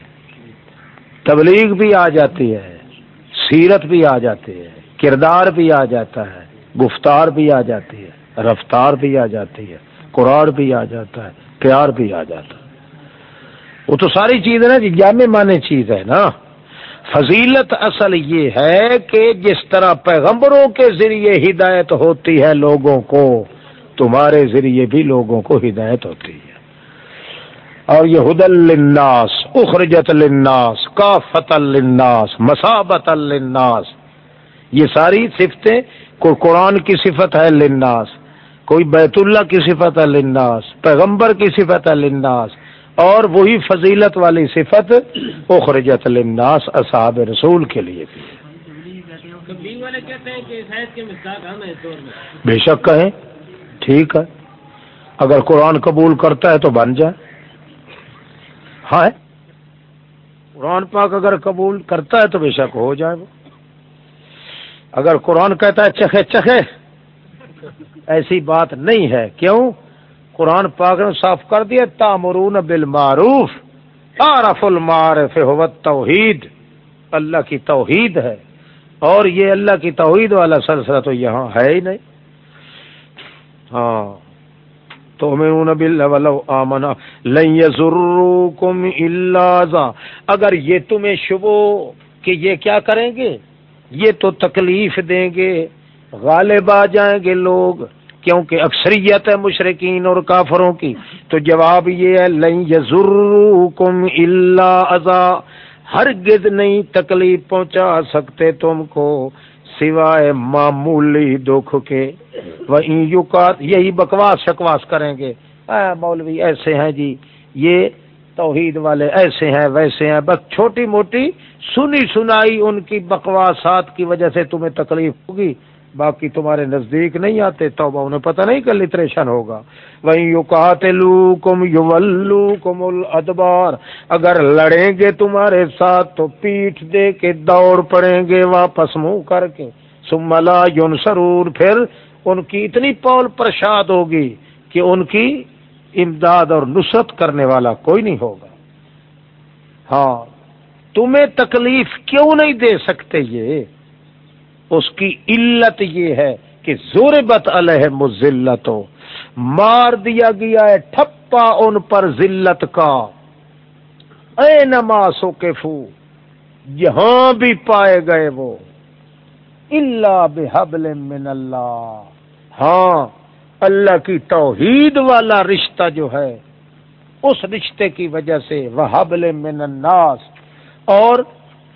تبلیغ بھی آ جاتی ہے، سیرت بھی آ جاتی ہے، کردار بھی آ جاتا ہے، گفتار بھی آ جاتی ہے، رفتار بھی آ جاتی ہے، قرآن بھی آ جاتا ہے۔ پیار بھی آ جاتا وہ تو ساری چیز ہے نا جی جامع مانے چیز ہے نا۔ فضیلت اصل یہ ہے کہ جس طرح پیغمبروں کے ذریعے ہدایت ہوتی ہے لوگوں کو، تمہارے ذریعے بھی لوگوں کو ہدایت ہوتی ہے۔ اور یہ حد الناس اخرجت الناس کافت الناس مسابت الناس یہ ساری صفتیں کوئی قرآن کی صفت ہے لناس کوئی بیت اللہ کی صفت ہے لناس پیغمبر کی صفت ہے لناس اور وہی فضیلت والی صفت اخرجت للناس اصحاب رسول کے لیے بھی بے شک کہیں۔ ٹھیک ہے۔ اگر قرآن قبول کرتا ہے تو بن جائے۔ ہاں۔ قرآن پاک اگر قبول کرتا ہے تو بے شک ہو جائے وہ۔ اگر قرآن کہتا ہے چکھے چکھے۔ ایسی بات نہیں ہے۔ کیوں؟ قرآن پاک نے صاف کر دیا، تامرون بالمعروف عرف المعارف هو توحید اللہ کی توحید ہے۔ اور یہ اللہ کی توحید والا سلسلہ تو یہاں ہے ہی نہیں۔ ہاں۔ تو آمنا، لن الا اگر یہ تمہیں شبو کہ یہ کیا کریں گے؟ یہ تو تکلیف دیں گے۔ غالب آ جائیں گے لوگ۔ کیونکہ اکثریت ہے مشرقین اور کافروں کی۔ تو جواب یہ ہے، لن یزرکم الا اذا۔ ہرگز نہیں تکلیف پہنچا سکتے تم کو سوائے معمولی دکھ کے۔ یہی بکواس شکواس کریں گے۔ مولوی، ایسے ہیں جی۔ یہ توحید والے ایسے ہیں، ویسے ہیں۔ بس چھوٹی موٹی سنی سنائی ان کی بکواسات کی وجہ سے تمہیں تکلیف ہوگی۔ باقی تمہارے نزدیک نہیں آتے تو انہیں پتہ نہیں کہ لٹریشن ہوگا۔ وہیں یو کہتے لو کم یو کم الدبار اگر لڑیں گے تمہارے ساتھ تو پیٹ دے کے دوڑ پڑیں گے، واپس منہ کر کے۔ سملا یون سرور پھر ان کی اتنی پول پرشاد ہوگی کہ ان کی امداد اور نصرت کرنے والا کوئی نہیں ہوگا۔ ہاں تمہیں تکلیف کیوں نہیں دے سکتے یہ؟ اس کی علت یہ ہے کہ زور بت علیہ مزلت مار دیا گیا ہے، ٹھپا ان پر ذلت کا۔ اے نماسو کے فو جہاں بھی پائے گئے وہ۔ اللہ بحبل من اللہ۔ ہاں اللہ کی توحید والا رشتہ جو ہے، اس رشتے کی وجہ سے وہ حبل من الناس اور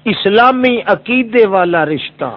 اسلامی عقیدے والا رشتہ۔